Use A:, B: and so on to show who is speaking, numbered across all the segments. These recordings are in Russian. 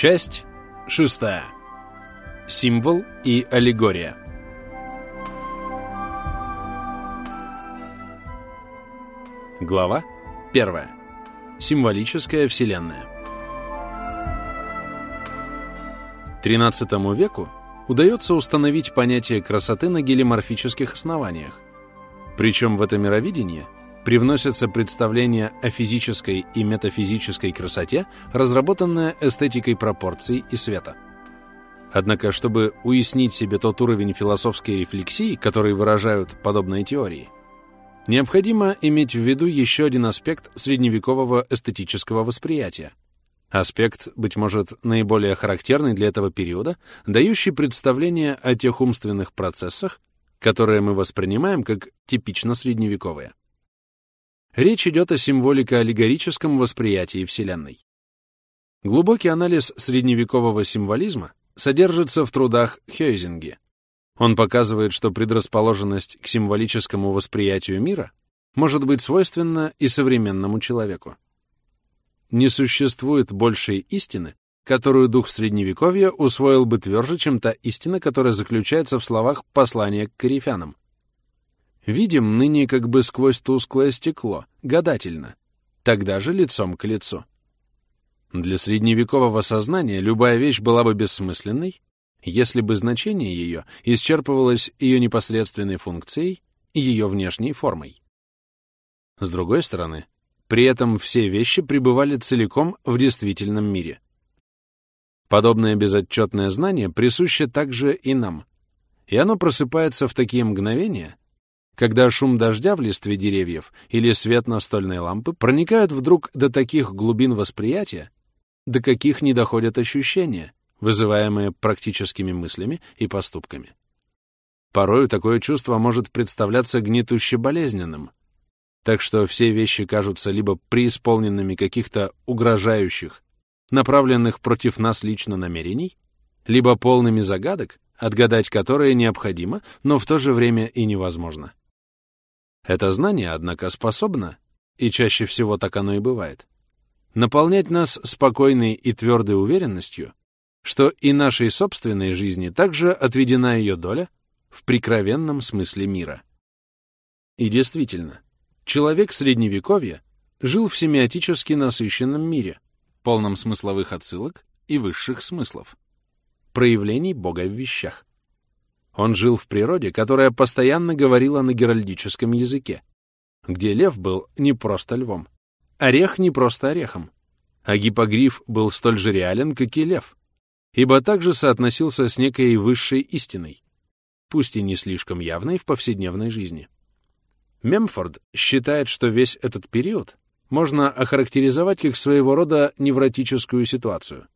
A: Часть шестая. Символ и аллегория. Глава первая. Символическая вселенная. XIII веку удается установить понятие красоты на гелиморфических основаниях. Причем в это мировидение привносятся представления о физической и метафизической красоте, разработанная эстетикой пропорций и света. Однако, чтобы уяснить себе тот уровень философской рефлексии, который выражают подобные теории, необходимо иметь в виду еще один аспект средневекового эстетического восприятия. Аспект, быть может, наиболее характерный для этого периода, дающий представление о тех умственных процессах, которые мы воспринимаем как типично средневековые. Речь идет о символико-аллегорическом восприятии Вселенной. Глубокий анализ средневекового символизма содержится в трудах Хёйзинге. Он показывает, что предрасположенность к символическому восприятию мира может быть свойственна и современному человеку. Не существует большей истины, которую дух Средневековья усвоил бы тверже, чем та истина, которая заключается в словах послания к корифянам. Видим ныне как бы сквозь тусклое стекло, гадательно, тогда же лицом к лицу. Для средневекового сознания любая вещь была бы бессмысленной, если бы значение ее исчерпывалось ее непосредственной функцией и ее внешней формой. С другой стороны, при этом все вещи пребывали целиком в действительном мире. Подобное безотчетное знание присуще также и нам, и оно просыпается в такие мгновения, когда шум дождя в листве деревьев или свет настольной лампы проникают вдруг до таких глубин восприятия, до каких не доходят ощущения, вызываемые практическими мыслями и поступками. Порою такое чувство может представляться гнетуще болезненным, так что все вещи кажутся либо преисполненными каких-то угрожающих, направленных против нас лично намерений, либо полными загадок, отгадать которые необходимо, но в то же время и невозможно. Это знание, однако, способно, и чаще всего так оно и бывает, наполнять нас спокойной и твердой уверенностью, что и нашей собственной жизни также отведена ее доля в прикровенном смысле мира. И действительно, человек Средневековья жил в семиотически насыщенном мире, полном смысловых отсылок и высших смыслов, проявлений Бога в вещах. Он жил в природе, которая постоянно говорила на геральдическом языке, где лев был не просто львом, орех не просто орехом, а гипогриф был столь же реален, как и лев, ибо также соотносился с некой высшей истиной, пусть и не слишком явной в повседневной жизни. Мемфорд считает, что весь этот период можно охарактеризовать как своего рода невротическую ситуацию.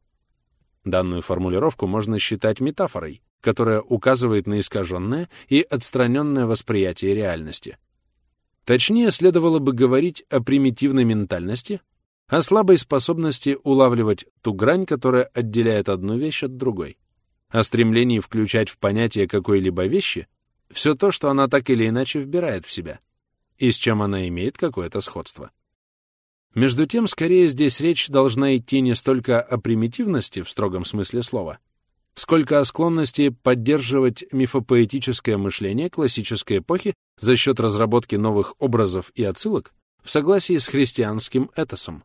A: Данную формулировку можно считать метафорой, которая указывает на искаженное и отстраненное восприятие реальности. Точнее, следовало бы говорить о примитивной ментальности, о слабой способности улавливать ту грань, которая отделяет одну вещь от другой, о стремлении включать в понятие какой-либо вещи все то, что она так или иначе вбирает в себя, и с чем она имеет какое-то сходство. Между тем, скорее здесь речь должна идти не столько о примитивности в строгом смысле слова, сколько о склонности поддерживать мифопоэтическое мышление классической эпохи за счет разработки новых образов и отсылок в согласии с христианским этосом,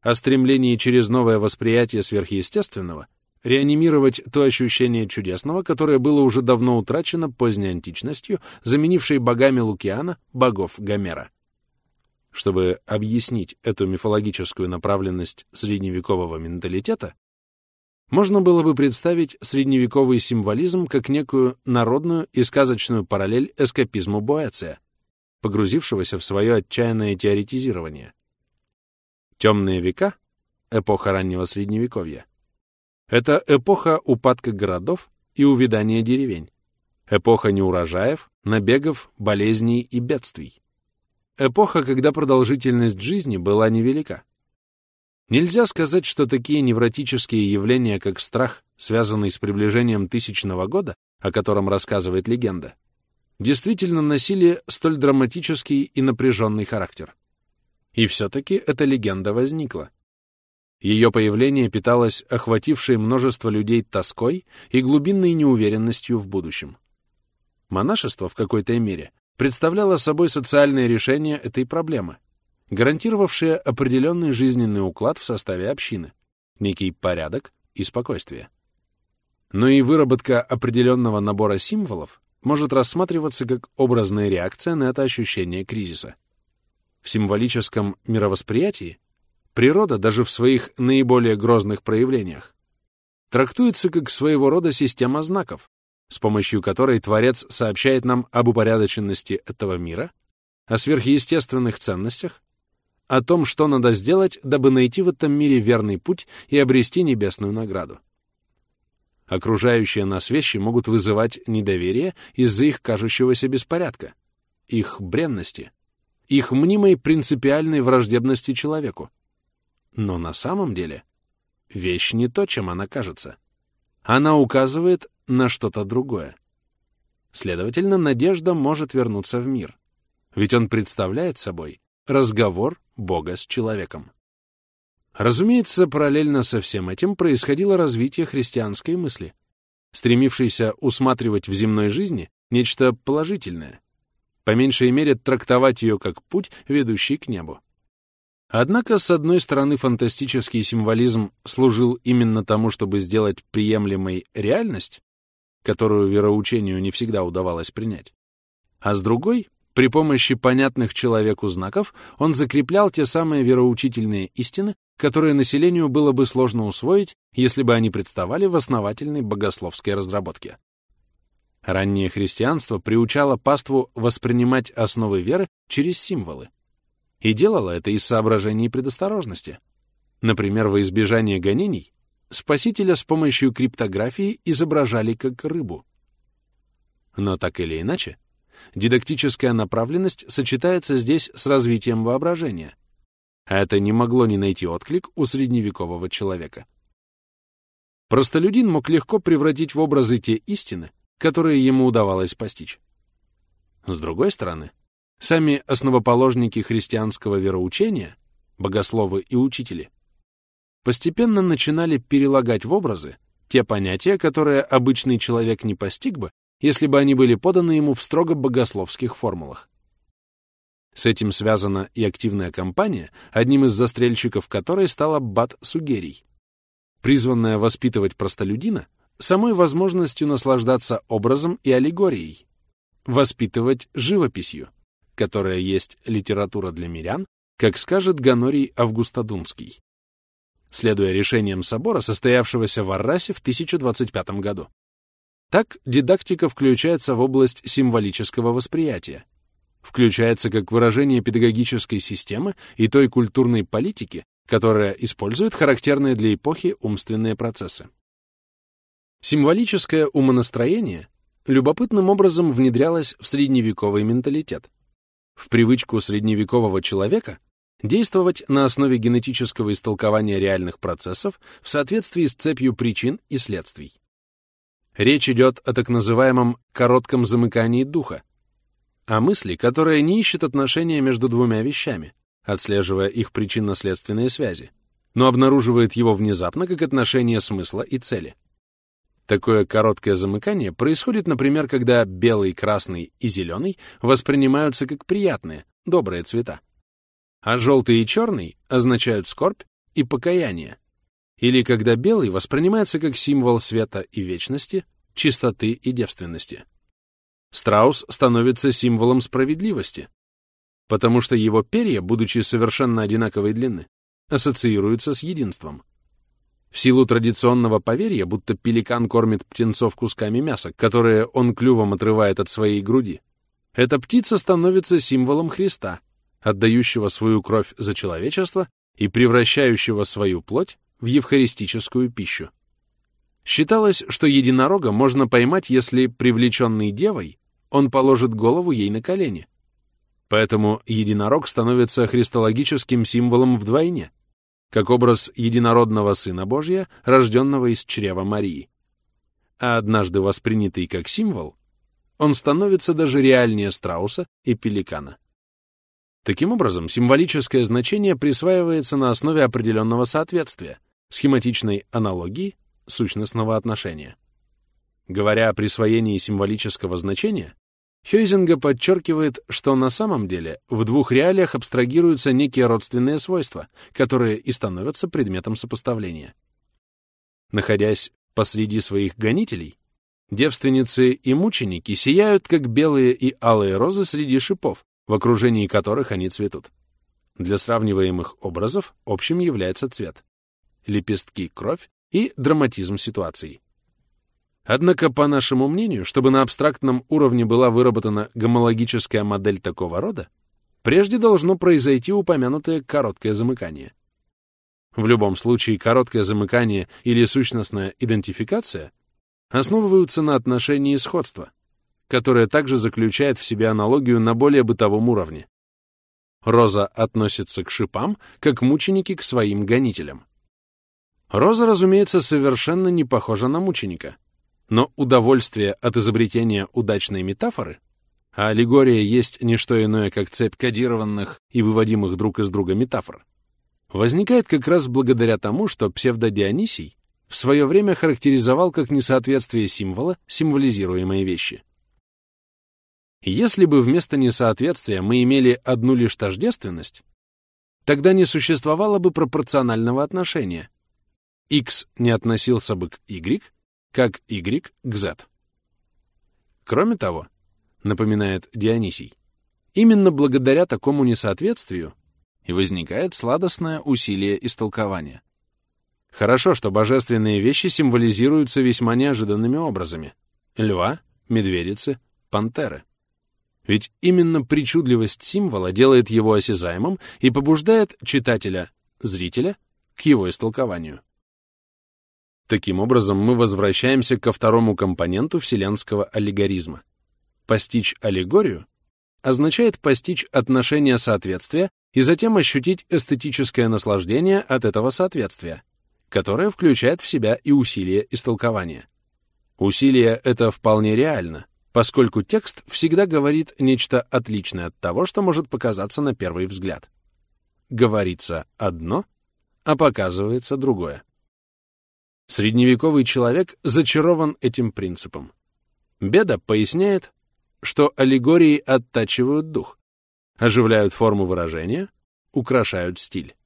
A: о стремлении через новое восприятие сверхъестественного реанимировать то ощущение чудесного, которое было уже давно утрачено поздней античностью, заменившей богами Лукиана богов Гомера. Чтобы объяснить эту мифологическую направленность средневекового менталитета, можно было бы представить средневековый символизм как некую народную и сказочную параллель эскапизму Боэция, погрузившегося в свое отчаянное теоретизирование. Темные века, эпоха раннего Средневековья, это эпоха упадка городов и увядания деревень, эпоха неурожаев, набегов, болезней и бедствий, эпоха, когда продолжительность жизни была невелика, Нельзя сказать, что такие невротические явления, как страх, связанный с приближением тысячного года, о котором рассказывает легенда, действительно носили столь драматический и напряженный характер. И все-таки эта легенда возникла. Ее появление питалось охватившей множество людей тоской и глубинной неуверенностью в будущем. Монашество в какой-то мере представляло собой социальное решение этой проблемы, гарантировавшее определенный жизненный уклад в составе общины, некий порядок и спокойствие. Но и выработка определенного набора символов может рассматриваться как образная реакция на это ощущение кризиса. В символическом мировосприятии природа даже в своих наиболее грозных проявлениях трактуется как своего рода система знаков, с помощью которой Творец сообщает нам об упорядоченности этого мира, о сверхъестественных ценностях, о том, что надо сделать, дабы найти в этом мире верный путь и обрести небесную награду. Окружающие нас вещи могут вызывать недоверие из-за их кажущегося беспорядка, их бренности, их мнимой принципиальной враждебности человеку. Но на самом деле вещь не то, чем она кажется. Она указывает на что-то другое. Следовательно, надежда может вернуться в мир, ведь он представляет собой разговор Бога с человеком. Разумеется, параллельно со всем этим происходило развитие христианской мысли, стремившейся усматривать в земной жизни нечто положительное, по меньшей мере трактовать ее как путь, ведущий к небу. Однако, с одной стороны, фантастический символизм служил именно тому, чтобы сделать приемлемой реальность, которую вероучению не всегда удавалось принять, а с другой, при помощи понятных человеку знаков, он закреплял те самые вероучительные истины, которые населению было бы сложно усвоить, если бы они представали в основательной богословской разработке. Раннее христианство приучало паству воспринимать основы веры через символы. И делало это из соображений предосторожности. Например, во избежание гонений спасителя с помощью криптографии изображали как рыбу. Но так или иначе, дидактическая направленность сочетается здесь с развитием воображения — это не могло не найти отклик у средневекового человека. Простолюдин мог легко превратить в образы те истины, которые ему удавалось постичь. С другой стороны, сами основоположники христианского вероучения, богословы и учители, постепенно начинали перелагать в образы те понятия, которые обычный человек не постиг бы, если бы они были поданы ему в строго богословских формулах. С этим связана и активная кампания, одним из застрельщиков которой стала Бат Сугерий, призванная воспитывать простолюдина самой возможностью наслаждаться образом и аллегорией, воспитывать живописью, которая есть литература для мирян, как скажет Ганорий Августодунский, следуя решениям собора, состоявшегося в Аррасе в 1025 году. Так дидактика включается в область символического восприятия, включается как выражение педагогической системы и той культурной политики, которая использует характерные для эпохи умственные процессы. Символическое умонастроение любопытным образом внедрялось в средневековый менталитет, в привычку средневекового человека действовать на основе генетического истолкования реальных процессов в соответствии с цепью причин и следствий. Речь идет о так называемом коротком замыкании духа, а мысли, которая не ищет отношения между двумя вещами, отслеживая их причинно-следственные связи, но обнаруживает его внезапно как отношение смысла и цели. Такое короткое замыкание происходит, например, когда белый, красный и зеленый воспринимаются как приятные, добрые цвета, а желтый и черный означают скорбь и покаяние, или когда белый воспринимается как символ света и вечности, чистоты и девственности. Страус становится символом справедливости, потому что его перья, будучи совершенно одинаковой длины, ассоциируются с единством. В силу традиционного поверья, будто пеликан кормит птенцов кусками мяса, которые он клювом отрывает от своей груди, эта птица становится символом Христа, отдающего свою кровь за человечество и превращающего свою плоть в евхаристическую пищу. Считалось, что единорога можно поймать, если, привлеченный девой, он положит голову ей на колени. Поэтому единорог становится христологическим символом вдвойне, как образ единородного Сына Божия, рожденного из чрева Марии. А однажды воспринятый как символ, он становится даже реальнее страуса и пеликана. Таким образом, символическое значение присваивается на основе определенного соответствия, схематичной аналогии, сущностного отношения. Говоря о присвоении символического значения, Хёйзинга подчеркивает, что на самом деле в двух реалиях абстрагируются некие родственные свойства, которые и становятся предметом сопоставления. Находясь посреди своих гонителей, девственницы и мученики сияют, как белые и алые розы среди шипов, в окружении которых они цветут. Для сравниваемых образов общим является цвет. Лепестки — кровь и драматизм ситуации. Однако, по нашему мнению, чтобы на абстрактном уровне была выработана гомологическая модель такого рода, прежде должно произойти упомянутое короткое замыкание. В любом случае, короткое замыкание или сущностная идентификация основываются на отношении сходства, которое также заключает в себе аналогию на более бытовом уровне. Роза относится к шипам, как мученики к своим гонителям. Роза, разумеется, совершенно не похожа на мученика — но удовольствие от изобретения удачной метафоры, а аллегория есть не что иное, как цепь кодированных и выводимых друг из друга метафор, возникает как раз благодаря тому, что псевдодионисий в свое время характеризовал как несоответствие символа символизируемой вещи. Если бы вместо несоответствия мы имели одну лишь тождественность, тогда не существовало бы пропорционального отношения. X не относился бы к Y, как y к z. Кроме того, напоминает Дионисий, именно благодаря такому несоответствию и возникает сладостное усилие истолкования. Хорошо, что божественные вещи символизируются весьма неожиданными образами — льва, медведицы, пантеры. Ведь именно причудливость символа делает его осязаемым и побуждает читателя, зрителя, к его истолкованию. Таким образом, мы возвращаемся ко второму компоненту вселенского аллегоризма. Постичь аллегорию означает постичь отношение соответствия и затем ощутить эстетическое наслаждение от этого соответствия, которое включает в себя и усилие истолкования. Усилие это вполне реально, поскольку текст всегда говорит нечто отличное от того, что может показаться на первый взгляд. Говорится одно, а показывается другое. Средневековый человек зачарован этим принципом. Беда поясняет, что аллегории оттачивают дух, оживляют форму выражения, украшают стиль.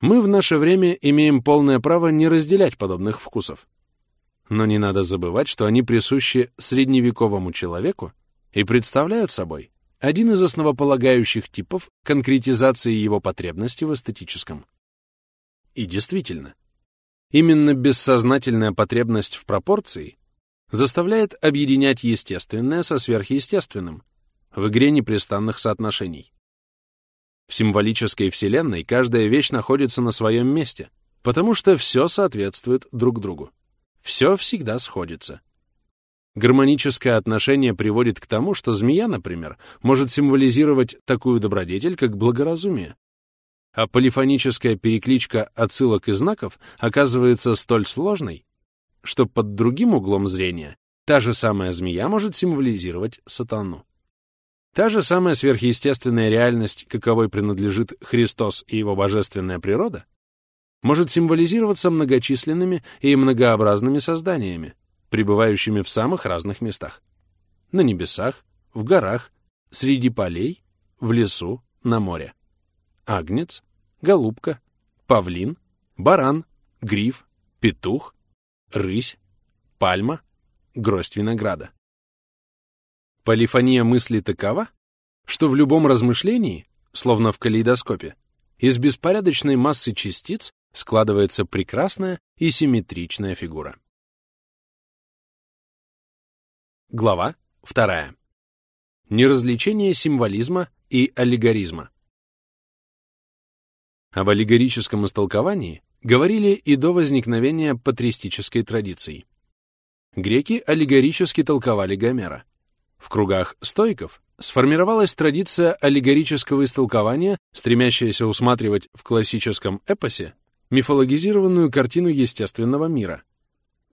A: Мы в наше время имеем полное право не разделять подобных вкусов. Но не надо забывать, что они присущи средневековому человеку и представляют собой один из основополагающих типов конкретизации его потребности в эстетическом. И действительно, Именно бессознательная потребность в пропорции заставляет объединять естественное со сверхъестественным в игре непрестанных соотношений. В символической вселенной каждая вещь находится на своем месте, потому что все соответствует друг другу. Все всегда сходится. Гармоническое отношение приводит к тому, что змея, например, может символизировать такую добродетель, как благоразумие, а полифоническая перекличка отсылок и знаков оказывается столь сложной, что под другим углом зрения та же самая змея может символизировать сатану. Та же самая сверхъестественная реальность, каковой принадлежит Христос и его божественная природа, может символизироваться многочисленными и многообразными созданиями, пребывающими в самых разных местах. На небесах, в горах, среди полей, в лесу, на море. Агнец, голубка, павлин, баран, гриф, петух, рысь, пальма, гроздь винограда. Полифония мысли такова, что в любом размышлении, словно в калейдоскопе, из беспорядочной массы частиц складывается прекрасная и симметричная фигура. Глава 2. Неразличение символизма и аллегоризма. Об аллегорическом истолковании говорили и до возникновения патристической традиции. Греки аллегорически толковали Гомера. В кругах стоиков сформировалась традиция аллегорического истолкования, стремящаяся усматривать в классическом эпосе мифологизированную картину естественного мира.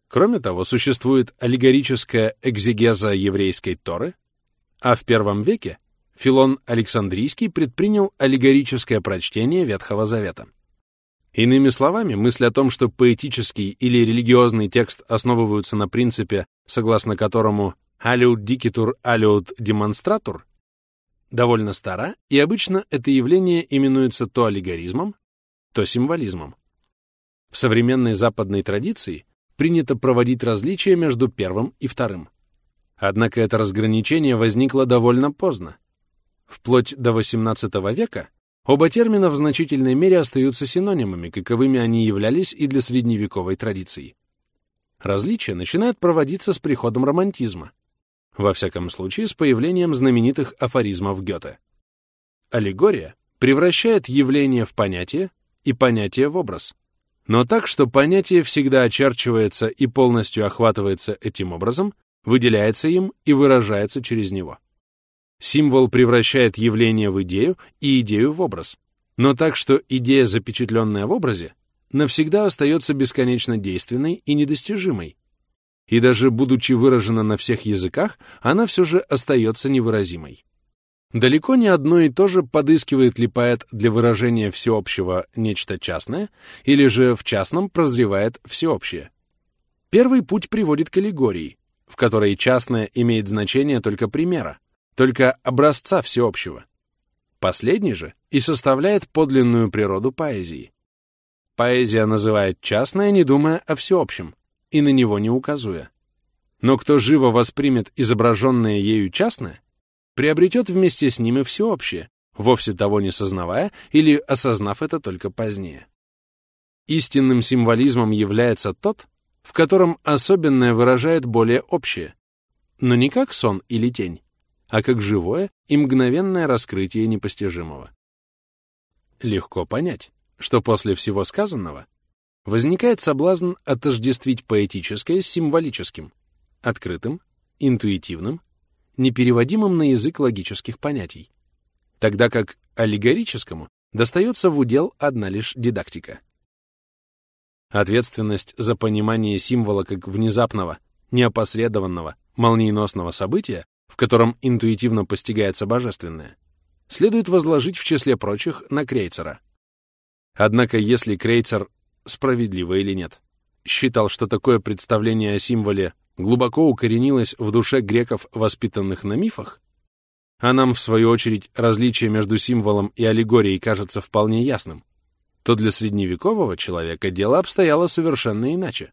A: Кроме того, существует аллегорическая экзегеза еврейской Торы, а в первом веке Филон Александрийский предпринял аллегорическое прочтение Ветхого Завета. Иными словами, мысль о том, что поэтический или религиозный текст основываются на принципе, согласно которому «aliud dicitur aliud demonstratur», довольно стара, и обычно это явление именуется то аллегоризмом, то символизмом. В современной западной традиции принято проводить различия между первым и вторым. Однако это разграничение возникло довольно поздно. Вплоть до XVIII века оба термина в значительной мере остаются синонимами, каковыми они являлись и для средневековой традиции. Различия начинают проводиться с приходом романтизма, во всяком случае с появлением знаменитых афоризмов Гёте. Аллегория превращает явление в понятие и понятие в образ, но так, что понятие всегда очерчивается и полностью охватывается этим образом, выделяется им и выражается через него. Символ превращает явление в идею и идею в образ, но так, что идея, запечатленная в образе, навсегда остается бесконечно действенной и недостижимой. И даже будучи выражена на всех языках, она все же остается невыразимой. Далеко не одно и то же подыскивает ли поэт для выражения всеобщего нечто частное, или же в частном прозревает всеобщее. Первый путь приводит к аллегории, в которой частное имеет значение только примера, только образца всеобщего. Последний же и составляет подлинную природу поэзии. Поэзия называет частное, не думая о всеобщем, и на него не указуя. Но кто живо воспримет изображенное ею частное, приобретет вместе с ним и всеобщее, вовсе того не сознавая или осознав это только позднее. Истинным символизмом является тот, в котором особенное выражает более общее, но не как сон или тень, а как живое и мгновенное раскрытие непостижимого. Легко понять, что после всего сказанного возникает соблазн отождествить поэтическое с символическим, открытым, интуитивным, непереводимым на язык логических понятий, тогда как аллегорическому достается в удел одна лишь дидактика. Ответственность за понимание символа как внезапного, неопосредованного, молниеносного события, в котором интуитивно постигается божественное, следует возложить в числе прочих на Крейцера. Однако если Крейцер, справедливо или нет, считал, что такое представление о символе глубоко укоренилось в душе греков, воспитанных на мифах, а нам, в свою очередь, различие между символом и аллегорией кажется вполне ясным, то для средневекового человека дело обстояло совершенно иначе,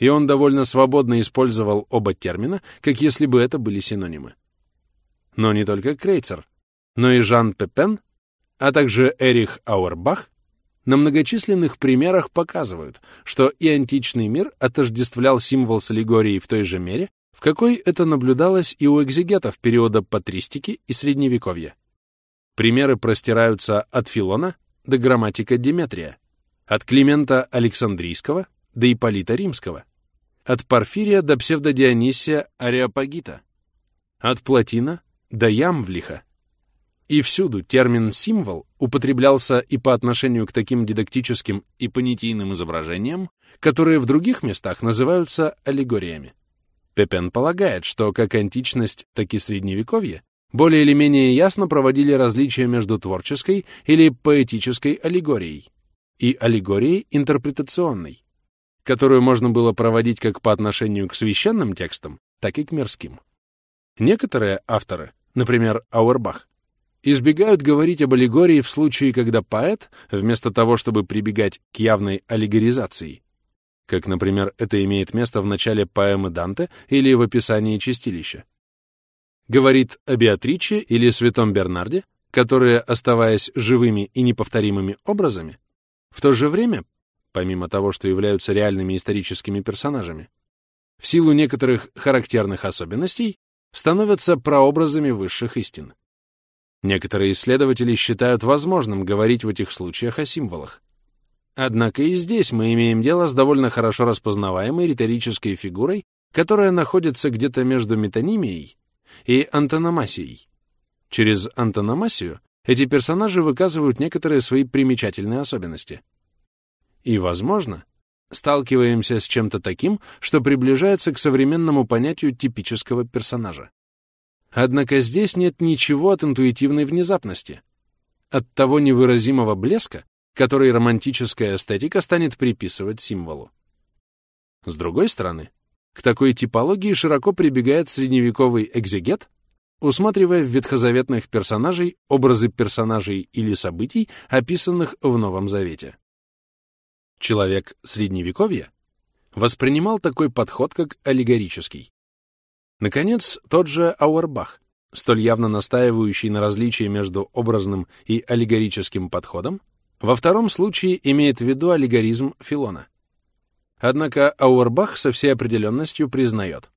A: и он довольно свободно использовал оба термина, как если бы это были синонимы. Но не только Крейцер, но и Жан Пепен, а также Эрих Ауэрбах на многочисленных примерах показывают, что и античный мир отождествлял символ с аллегорией в той же мере, в какой это наблюдалось и у экзегетов периода патристики и Средневековья. Примеры простираются от Филона до грамматика Деметрия, от Климента Александрийского до Ипполита Римского, от Порфирия до псевдодионисия Ареопагита, от Платина до Ямвлиха, и всюду термин «символ» употреблялся и по отношению к таким дидактическим и понятийным изображениям, которые в других местах называются аллегориями. Пепен полагает, что как античность, так и средневековье более или менее ясно проводили различия между творческой или поэтической аллегорией и аллегорией интерпретационной, которую можно было проводить как по отношению к священным текстам, так и к мирским. Некоторые авторы, например, Ауэрбах, избегают говорить об аллегории в случае, когда поэт, вместо того, чтобы прибегать к явной аллегоризации, как, например, это имеет место в начале поэмы Данте или в описании Чистилища, говорит о Беатриче или Святом Бернарде, которые, оставаясь живыми и неповторимыми образами, в то же время, помимо того, что являются реальными историческими персонажами, в силу некоторых характерных особенностей, становятся прообразами высших истин. Некоторые исследователи считают возможным говорить в этих случаях о символах. Однако и здесь мы имеем дело с довольно хорошо распознаваемой риторической фигурой, которая находится где-то между метонимией и антономасией. Через антономасию эти персонажи выказывают некоторые свои примечательные особенности. И, возможно, сталкиваемся с чем-то таким, что приближается к современному понятию типического персонажа. Однако здесь нет ничего от интуитивной внезапности, от того невыразимого блеска, который романтическая эстетика станет приписывать символу. С другой стороны, к такой типологии широко прибегает средневековый экзегет, усматривая в ветхозаветных персонажей образы персонажей или событий, описанных в Новом Завете. Человек Средневековья воспринимал такой подход как аллегорический. Наконец, тот же Ауэрбах, столь явно настаивающий на различии между образным и аллегорическим подходом, во втором случае имеет в виду аллегоризм Филона. Однако Ауэрбах со всей определенностью признает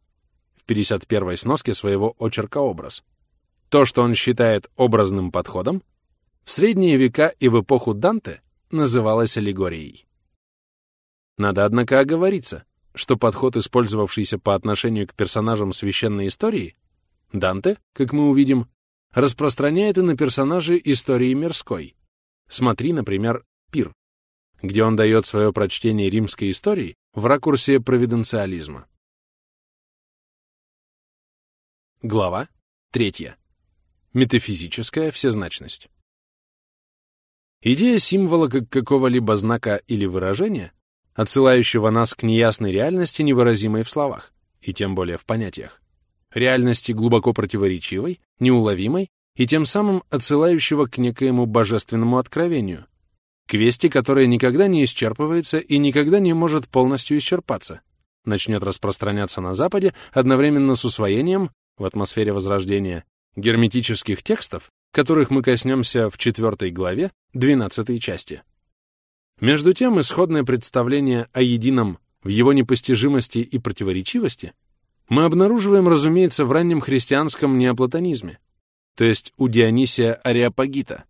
A: в 51-й сноске своего очерка «Образ». То, что он считает образным подходом, в средние века и в эпоху Данте называлось аллегорией. Надо, однако, оговориться, что подход, использовавшийся по отношению к персонажам священной истории, Данте, как мы увидим, распространяет и на персонажи истории мирской. Смотри, например, «Пир», где он дает свое прочтение римской истории в ракурсе провиденциализма. Глава 3. Метафизическая всезначность. Идея символа как какого-либо знака или выражения отсылающего нас к неясной реальности, невыразимой в словах, и тем более в понятиях. Реальности глубоко противоречивой, неуловимой и тем самым отсылающего к некоему божественному откровению, к вести, которая никогда не исчерпывается и никогда не может полностью исчерпаться, начнет распространяться на Западе одновременно с усвоением, в атмосфере Возрождения, герметических текстов, которых мы коснемся в четвертой главе 12 части. Между тем, исходное представление о едином в его непостижимости и противоречивости мы обнаруживаем, разумеется, в раннем христианском неоплатонизме, то есть у Дионисия Ариапагита,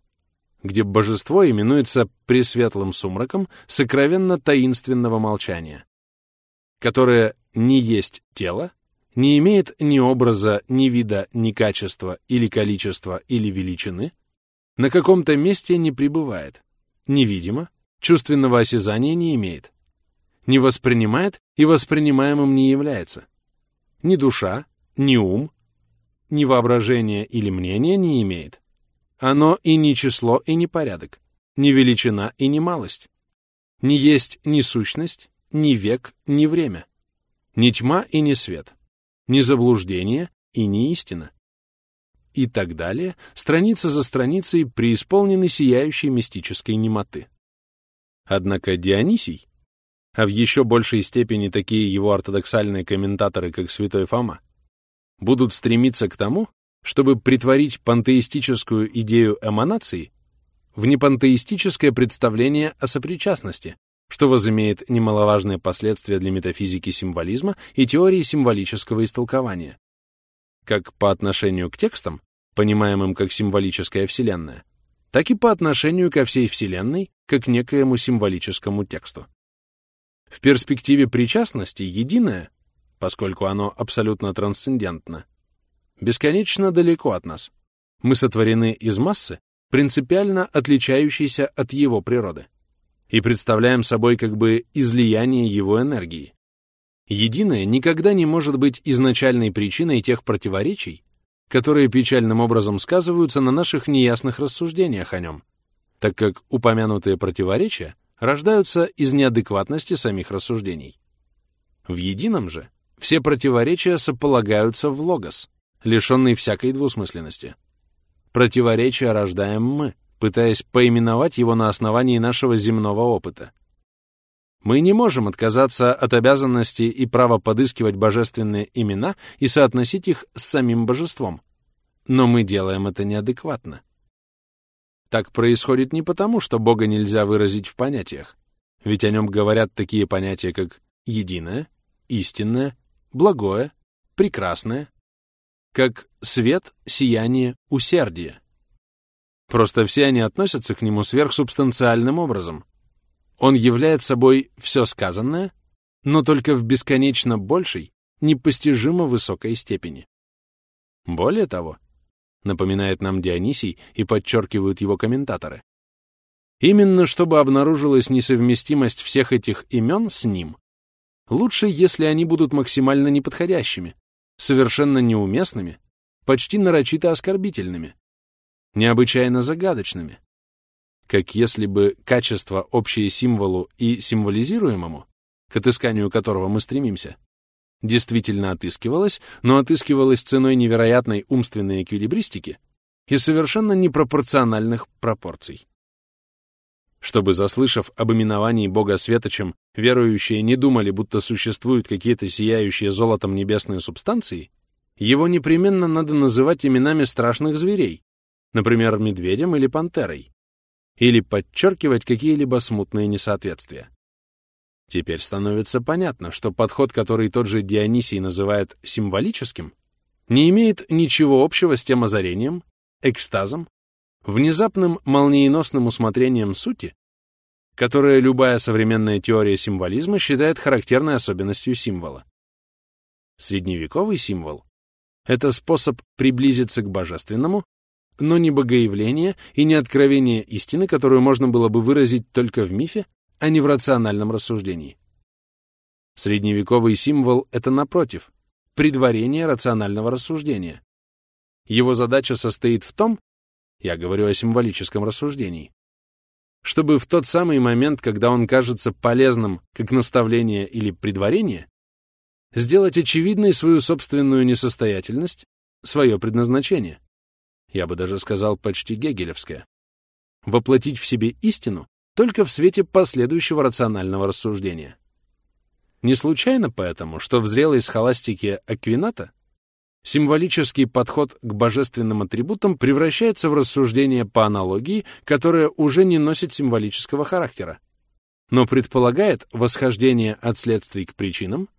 A: где божество именуется пресветлым сумраком сокровенно таинственного молчания, которое не есть тело, не имеет ни образа, ни вида, ни качества или количества или величины, на каком-то месте не пребывает, невидимо, чувственного осязания не имеет, не воспринимает и воспринимаемым не является. Ни душа, ни ум, ни воображение или мнение не имеет. Оно и не число, и не порядок, ни величина и ни малость. Не есть ни сущность, ни век, ни время, ни тьма и ни свет, ни заблуждение и ни истина. И так далее, страница за страницей преисполнены сияющей мистической немоты. Однако Дионисий, а в еще большей степени такие его ортодоксальные комментаторы, как святой Фома, будут стремиться к тому, чтобы притворить пантеистическую идею эманации в непантеистическое представление о сопричастности, что возымеет немаловажные последствия для метафизики символизма и теории символического истолкования, как по отношению к текстам, понимаемым как символическая вселенная, так и по отношению ко всей Вселенной, как некоему символическому тексту. В перспективе причастности единое, поскольку оно абсолютно трансцендентно, бесконечно далеко от нас. Мы сотворены из массы, принципиально отличающейся от его природы, и представляем собой как бы излияние его энергии. Единое никогда не может быть изначальной причиной тех противоречий, которые печальным образом сказываются на наших неясных рассуждениях о нем, так как упомянутые противоречия рождаются из неадекватности самих рассуждений. В едином же все противоречия сополагаются в логос, лишенный всякой двусмысленности. Противоречия рождаем мы, пытаясь поименовать его на основании нашего земного опыта. Мы не можем отказаться от обязанности и права подыскивать божественные имена и соотносить их с самим божеством. Но мы делаем это неадекватно. Так происходит не потому, что Бога нельзя выразить в понятиях, ведь о нем говорят такие понятия, как единое, истинное, благое, прекрасное, как свет, сияние, усердие. Просто все они относятся к нему сверхсубстанциальным образом, он является собой все сказанное, но только в бесконечно большей, непостижимо высокой степени. Более того, напоминает нам Дионисий и подчеркивают его комментаторы, именно чтобы обнаружилась несовместимость всех этих имен с ним, лучше, если они будут максимально неподходящими, совершенно неуместными, почти нарочито оскорбительными, необычайно загадочными, как если бы качество, общее символу и символизируемому, к отысканию которого мы стремимся, действительно отыскивалось, но отыскивалось ценой невероятной умственной эквилибристики и совершенно непропорциональных пропорций. Чтобы, заслышав об именовании Бога Светочем, верующие не думали, будто существуют какие-то сияющие золотом небесные субстанции, его непременно надо называть именами страшных зверей, например, медведем или пантерой, или подчеркивать какие-либо смутные несоответствия. Теперь становится понятно, что подход, который тот же Дионисий называет символическим, не имеет ничего общего с тем озарением, экстазом, внезапным молниеносным усмотрением сути, которое любая современная теория символизма считает характерной особенностью символа. Средневековый символ — это способ приблизиться к божественному, но не богоявление и не откровение истины, которую можно было бы выразить только в мифе, а не в рациональном рассуждении. Средневековый символ — это, напротив, предварение рационального рассуждения. Его задача состоит в том, я говорю о символическом рассуждении, чтобы в тот самый момент, когда он кажется полезным как наставление или предварение, сделать очевидной свою собственную несостоятельность, свое предназначение. Я бы даже сказал почти гегелевское. Воплотить в себе истину только в свете последующего рационального рассуждения. Не случайно поэтому, что в зрелой схоластике Аквината символический подход к божественным атрибутам превращается в рассуждение по аналогии, которое уже не носит символического характера, но предполагает восхождение от следствий к причинам,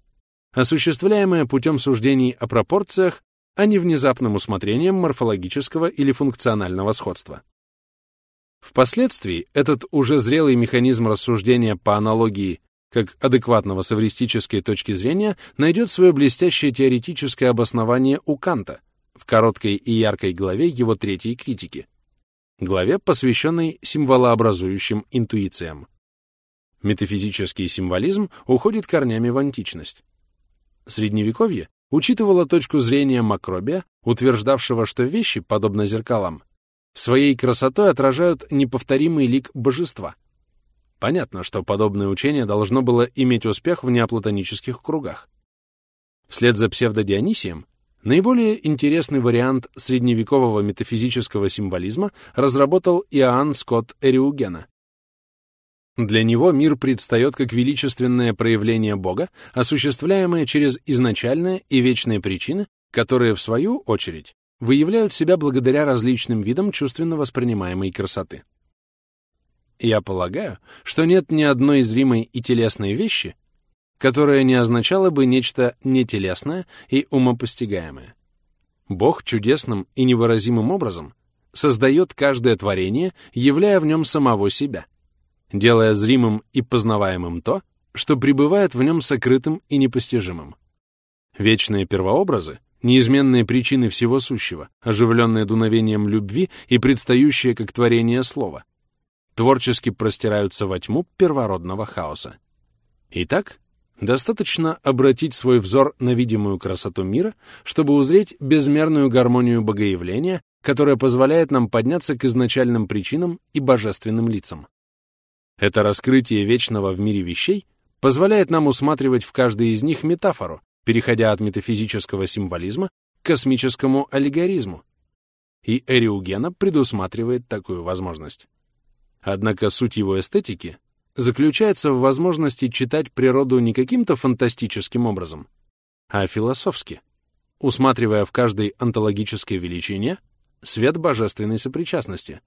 A: осуществляемое путем суждений о пропорциях, а не внезапным усмотрением морфологического или функционального сходства. Впоследствии этот уже зрелый механизм рассуждения по аналогии как адекватного с эвристической точки зрения найдет свое блестящее теоретическое обоснование у Канта в короткой и яркой главе его третьей критики, главе, посвященной символообразующим интуициям. Метафизический символизм уходит корнями в античность. Средневековье учитывало точку зрения Макробия, утверждавшего, что вещи, подобно зеркалам, своей красотой отражают неповторимый лик божества. Понятно, что подобное учение должно было иметь успех в неоплатонических кругах. Вслед за псевдодионисием наиболее интересный вариант средневекового метафизического символизма разработал Иоанн Скотт Эриугена. Для него мир предстает как величественное проявление Бога, осуществляемое через изначальные и вечные причины, которые, в свою очередь, выявляют себя благодаря различным видам чувственно воспринимаемой красоты. Я полагаю, что нет ни одной зримой и телесной вещи, которая не означала бы нечто нетелесное и умопостигаемое. Бог чудесным и невыразимым образом создает каждое творение, являя в нем самого себя, делая зримым и познаваемым то, что пребывает в нем сокрытым и непостижимым. Вечные первообразы неизменные причины всего сущего, оживленные дуновением любви и предстающие как творение слова, творчески простираются во тьму первородного хаоса. Итак, достаточно обратить свой взор на видимую красоту мира, чтобы узреть безмерную гармонию богоявления, которая позволяет нам подняться к изначальным причинам и божественным лицам. Это раскрытие вечного в мире вещей позволяет нам усматривать в каждой из них метафору, переходя от метафизического символизма к космическому аллегоризму. И Эриугена предусматривает такую возможность. Однако суть его эстетики заключается в возможности читать природу не каким-то фантастическим образом, а философски, усматривая в каждой онтологической величине свет божественной сопричастности,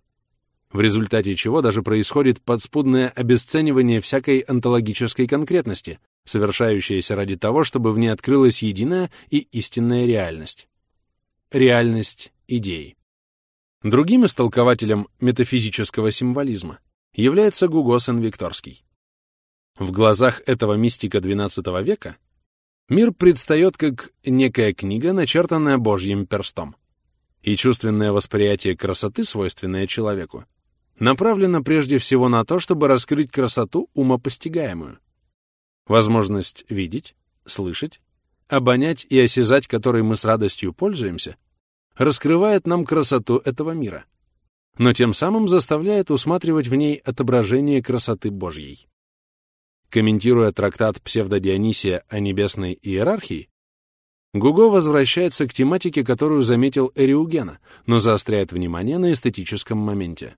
A: в результате чего даже происходит подспудное обесценивание всякой онтологической конкретности, совершающаяся ради того, чтобы в ней открылась единая и истинная реальность. Реальность идеи. Другим истолкователем метафизического символизма является Гугосен Викторский. В глазах этого мистика XII века мир предстает как некая книга, начертанная Божьим перстом. И чувственное восприятие красоты, свойственное человеку, направлено прежде всего на то, чтобы раскрыть красоту умопостигаемую, Возможность видеть, слышать, обонять и осязать, которой мы с радостью пользуемся, раскрывает нам красоту этого мира, но тем самым заставляет усматривать в ней отображение красоты Божьей. Комментируя трактат псевдодионисия о небесной иерархии, Гуго возвращается к тематике, которую заметил Эриугена, но заостряет внимание на эстетическом моменте.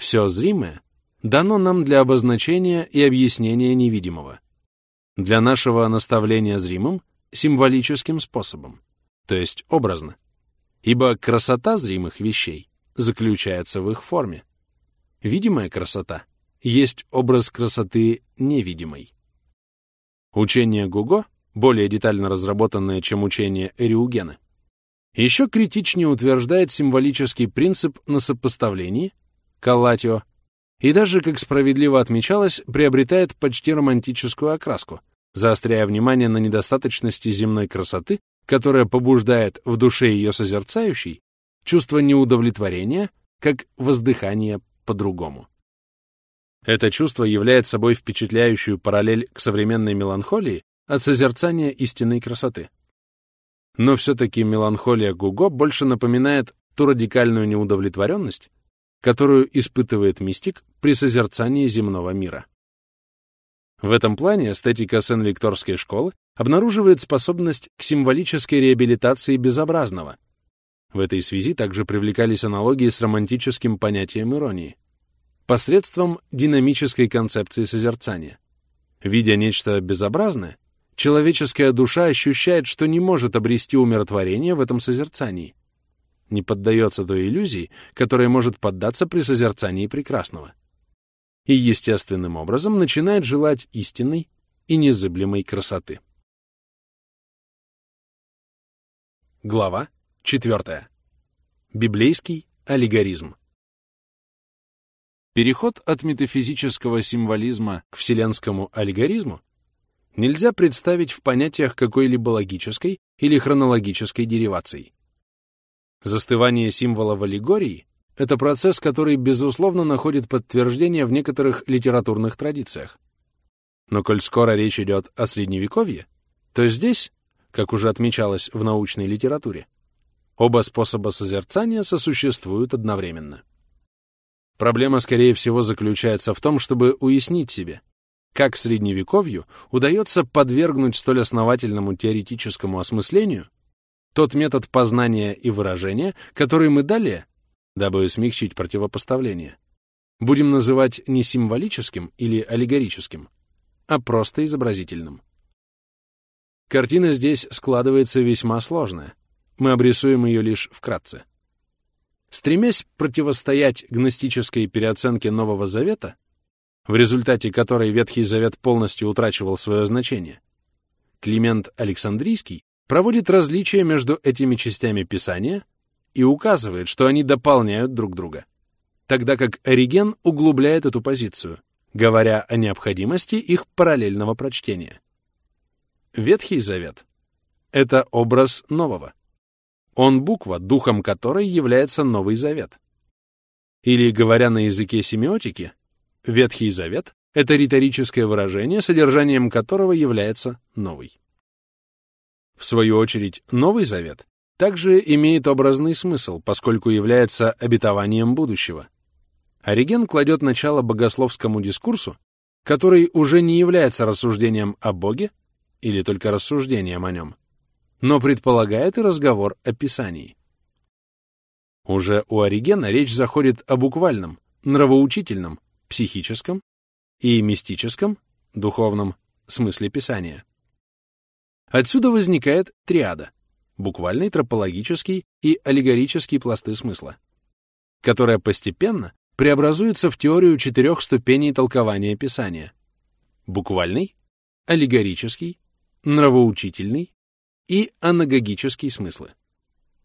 A: Все зримое дано нам для обозначения и объяснения невидимого, для нашего наставления зримым символическим способом, то есть образно, ибо красота зримых вещей заключается в их форме. Видимая красота есть образ красоты невидимой. Учение Гуго, более детально разработанное, чем учение Эриугена, еще критичнее утверждает символический принцип на сопоставлении, калатио, и даже, как справедливо отмечалось, приобретает почти романтическую окраску, заостряя внимание на недостаточности земной красоты, которая побуждает в душе ее созерцающей чувство неудовлетворения, как воздыхание по-другому. Это чувство является собой впечатляющую параллель к современной меланхолии от созерцания истинной красоты. Но все-таки меланхолия Гуго больше напоминает ту радикальную неудовлетворенность, которую испытывает мистик при созерцании земного мира. В этом плане эстетика Сен-Викторской школы обнаруживает способность к символической реабилитации безобразного. В этой связи также привлекались аналогии с романтическим понятием иронии посредством динамической концепции созерцания. Видя нечто безобразное, человеческая душа ощущает, что не может обрести умиротворение в этом созерцании, не поддается той иллюзии, которая может поддаться при созерцании прекрасного. И естественным образом начинает желать истинной и незыблемой красоты. Глава 4. Библейский аллегоризм. Переход от метафизического символизма к вселенскому аллегоризму нельзя представить в понятиях какой-либо логической или хронологической деривации. Застывание символа в аллегории — это процесс, который, безусловно, находит подтверждение в некоторых литературных традициях. Но коль скоро речь идет о Средневековье, то здесь, как уже отмечалось в научной литературе, оба способа созерцания сосуществуют одновременно. Проблема, скорее всего, заключается в том, чтобы уяснить себе, как средневековью удается подвергнуть столь основательному теоретическому осмыслению тот метод познания и выражения, который мы далее, дабы смягчить противопоставление, будем называть не символическим или аллегорическим, а просто изобразительным. Картина здесь складывается весьма сложная. Мы обрисуем ее лишь вкратце. Стремясь противостоять гностической переоценке Нового Завета, в результате которой Ветхий Завет полностью утрачивал свое значение, Климент Александрийский проводит различия между этими частями Писания и указывает, что они дополняют друг друга, тогда как Ориген углубляет эту позицию, говоря о необходимости их параллельного прочтения. Ветхий Завет — это образ нового, он буква, духом которой является Новый Завет. Или, говоря на языке семиотики, Ветхий Завет — это риторическое выражение, содержанием которого является Новый. В свою очередь, Новый Завет также имеет образный смысл, поскольку является обетованием будущего. Ориген кладет начало богословскому дискурсу, который уже не является рассуждением о Боге или только рассуждением о нем, но предполагает и разговор о Писании. Уже у Оригена речь заходит о буквальном, нравоучительном, психическом и мистическом, духовном смысле Писания. Отсюда возникает триада — буквальный, тропологический и аллегорический пласты смысла, которая постепенно преобразуется в теорию четырех ступеней толкования Писания — буквальный, аллегорический, нравоучительный и анагогические смыслы.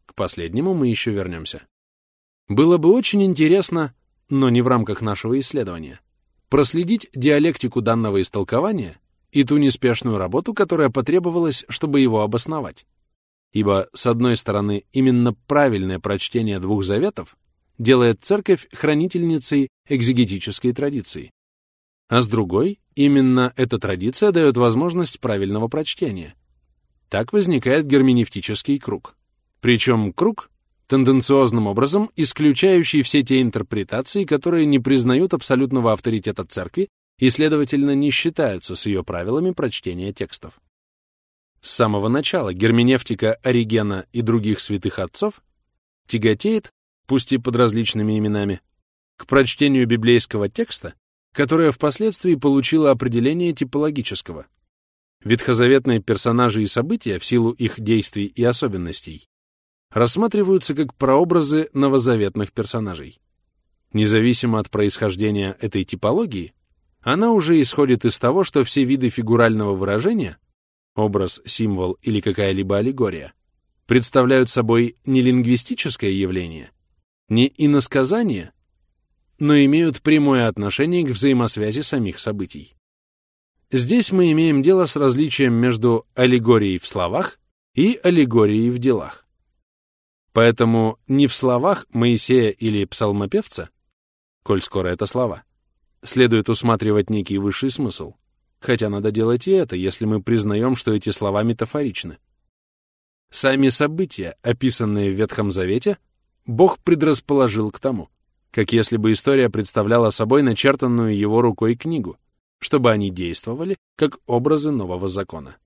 A: К последнему мы еще вернемся. Было бы очень интересно, но не в рамках нашего исследования, проследить диалектику данного истолкования и ту неспешную работу, которая потребовалась, чтобы его обосновать. Ибо, с одной стороны, именно правильное прочтение двух заветов делает церковь хранительницей экзегетической традиции. А с другой, именно эта традиция дает возможность правильного прочтения — так возникает герменевтический круг. Причем круг — тенденциозным образом исключающий все те интерпретации, которые не признают абсолютного авторитета церкви и, следовательно, не считаются с ее правилами прочтения текстов. С самого начала герменевтика Оригена и других святых отцов тяготеет, пусть и под различными именами, к прочтению библейского текста, которое впоследствии получило определение типологического. Ветхозаветные персонажи и события в силу их действий и особенностей рассматриваются как прообразы новозаветных персонажей. Независимо от происхождения этой типологии, она уже исходит из того, что все виды фигурального выражения образ, символ или какая-либо аллегория, представляют собой не лингвистическое явление, не иносказание, но имеют прямое отношение к взаимосвязи самих событий. Здесь мы имеем дело с различием между аллегорией в словах и аллегорией в делах. Поэтому не в словах Моисея или псалмопевца, коль скоро это слова, следует усматривать некий высший смысл, хотя надо делать и это, если мы признаем, что эти слова метафоричны. Сами события, описанные в Ветхом Завете, Бог предрасположил к тому, как если бы история представляла собой начертанную его рукой книгу, чтобы они действовали как образы нового закона.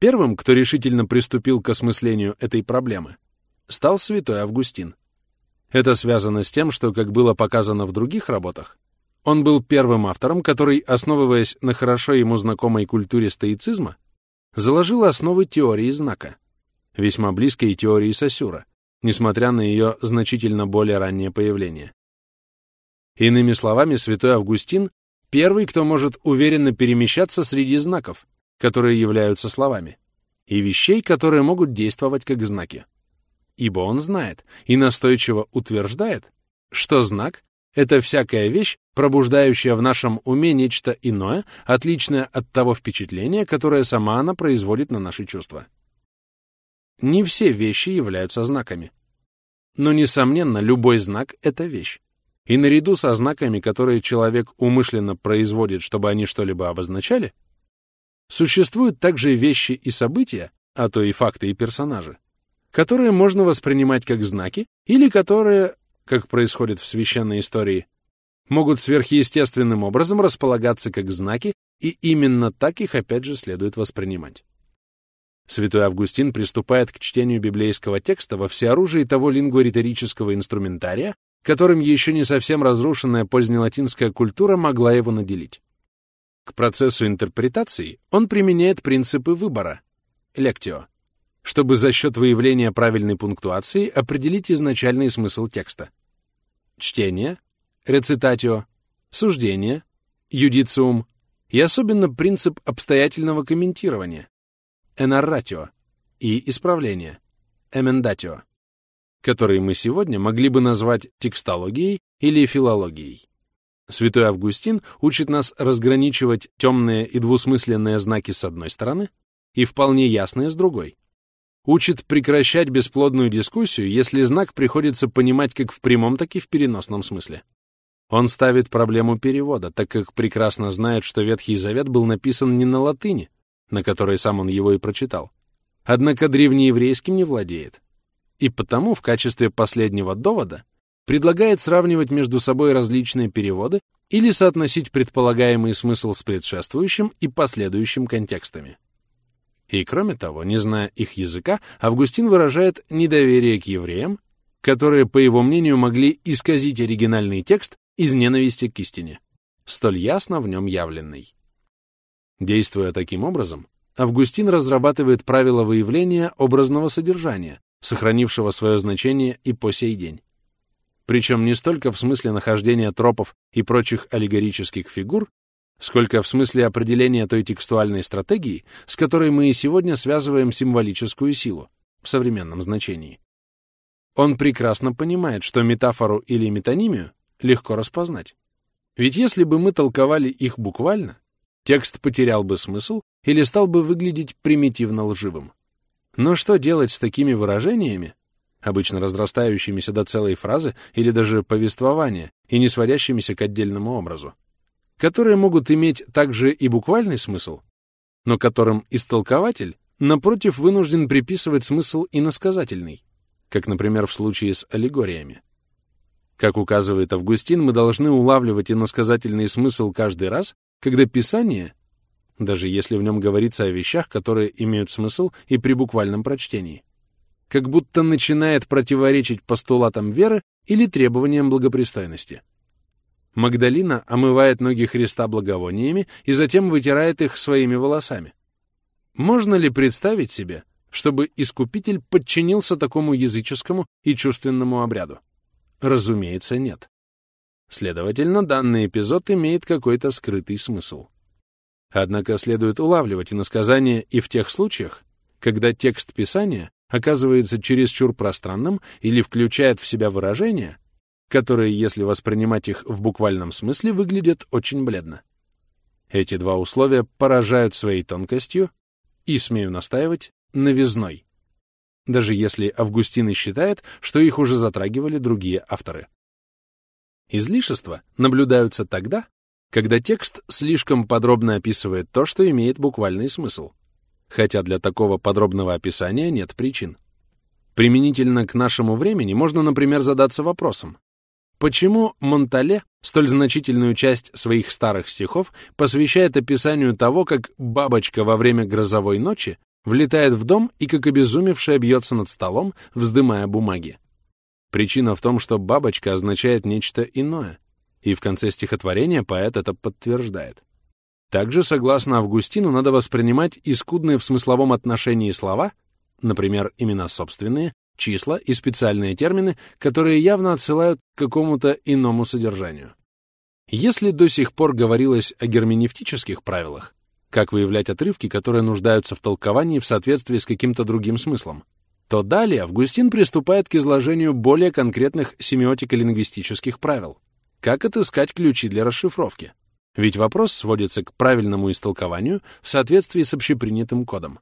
A: Первым, кто решительно приступил к осмыслению этой проблемы, стал святой Августин. Это связано с тем, что, как было показано в других работах, он был первым автором, который, основываясь на хорошо ему знакомой культуре стоицизма, заложил основы теории знака, весьма близкой теории Сосюра, несмотря на ее значительно более раннее появление. Иными словами, святой Августин — первый, кто может уверенно перемещаться среди знаков, которые являются словами, и вещей, которые могут действовать как знаки. Ибо он знает и настойчиво утверждает, что знак это всякая вещь, пробуждающая в нашем уме нечто иное, отличное от того впечатления, которое сама она производит на наши чувства. Не все вещи являются знаками. Но, несомненно, любой знак — это вещь. И наряду со знаками, которые человек умышленно производит, чтобы они что-либо обозначали, существуют также вещи и события, а то и факты и персонажи, которые можно воспринимать как знаки или которые как происходит в священной истории, могут сверхъестественным образом располагаться как знаки, и именно так их опять же следует воспринимать. Святой Августин приступает к чтению библейского текста во всеоружии того лингвориторического инструментария, которым еще не совсем разрушенная позднелатинская культура могла его наделить. К процессу интерпретации он применяет принципы выбора — лектио, чтобы за счет выявления правильной пунктуации определить изначальный смысл текста чтение, рецитатио, суждение, юдициум и особенно принцип обстоятельного комментирования, энарратио и исправления, эмендатио, которые мы сегодня могли бы назвать текстологией или филологией. Святой Августин учит нас разграничивать темные и двусмысленные знаки с одной стороны и вполне ясные с другой, учит прекращать бесплодную дискуссию, если знак приходится понимать как в прямом, так и в переносном смысле. Он ставит проблему перевода, так как прекрасно знает, что Ветхий Завет был написан не на латыни, на которой сам он его и прочитал, однако древнееврейским не владеет. И потому в качестве последнего довода предлагает сравнивать между собой различные переводы или соотносить предполагаемый смысл с предшествующим и последующим контекстами. И кроме того, не зная их языка, Августин выражает недоверие к евреям, которые, по его мнению, могли исказить оригинальный текст из ненависти к истине, столь ясно в нем явленной. Действуя таким образом, Августин разрабатывает правила выявления образного содержания, сохранившего свое значение и по сей день. Причем не столько в смысле нахождения тропов и прочих аллегорических фигур, сколько в смысле определения той текстуальной стратегии, с которой мы и сегодня связываем символическую силу в современном значении. Он прекрасно понимает, что метафору или метонимию легко распознать. Ведь если бы мы толковали их буквально, текст потерял бы смысл или стал бы выглядеть примитивно лживым. Но что делать с такими выражениями, обычно разрастающимися до целой фразы или даже повествования и не сводящимися к отдельному образу? Которые могут иметь также и буквальный смысл, но которым истолкователь, напротив, вынужден приписывать смысл иносказательный, как, например, в случае с аллегориями. Как указывает Августин, мы должны улавливать иносказательный смысл каждый раз, когда Писание, даже если в нем говорится о вещах, которые имеют смысл и при буквальном прочтении, как будто начинает противоречить постулатам веры или требованиям благопристойности. Магдалина омывает ноги Христа благовониями и затем вытирает их своими волосами. Можно ли представить себе, чтобы Искупитель подчинился такому языческому и чувственному обряду? Разумеется, нет. Следовательно, данный эпизод имеет какой-то скрытый смысл. Однако следует улавливать иносказания и в тех случаях, когда текст Писания оказывается чересчур пространным или включает в себя выражения, которые, если воспринимать их в буквальном смысле, выглядят очень бледно. Эти два условия поражают своей тонкостью и, смею настаивать, новизной даже если Августин и считает, что их уже затрагивали другие авторы. Излишества наблюдаются тогда, когда текст слишком подробно описывает то, что имеет буквальный смысл, хотя для такого подробного описания нет причин. Применительно к нашему времени можно, например, задаться вопросом, почему Монтале столь значительную часть своих старых стихов посвящает описанию того, как бабочка во время грозовой ночи влетает в дом и как обезумевшая бьется над столом, вздымая бумаги. Причина в том, что бабочка означает нечто иное, и в конце стихотворения поэт это подтверждает. Также, согласно Августину, надо воспринимать искудные в смысловом отношении слова, например, имена собственные, числа и специальные термины, которые явно отсылают к какому-то иному содержанию. Если до сих пор говорилось о герменевтических правилах, как выявлять отрывки, которые нуждаются в толковании в соответствии с каким-то другим смыслом, то далее Августин приступает к изложению более конкретных семиотико-лингвистических правил. Как отыскать ключи для расшифровки? Ведь вопрос сводится к правильному истолкованию в соответствии с общепринятым кодом.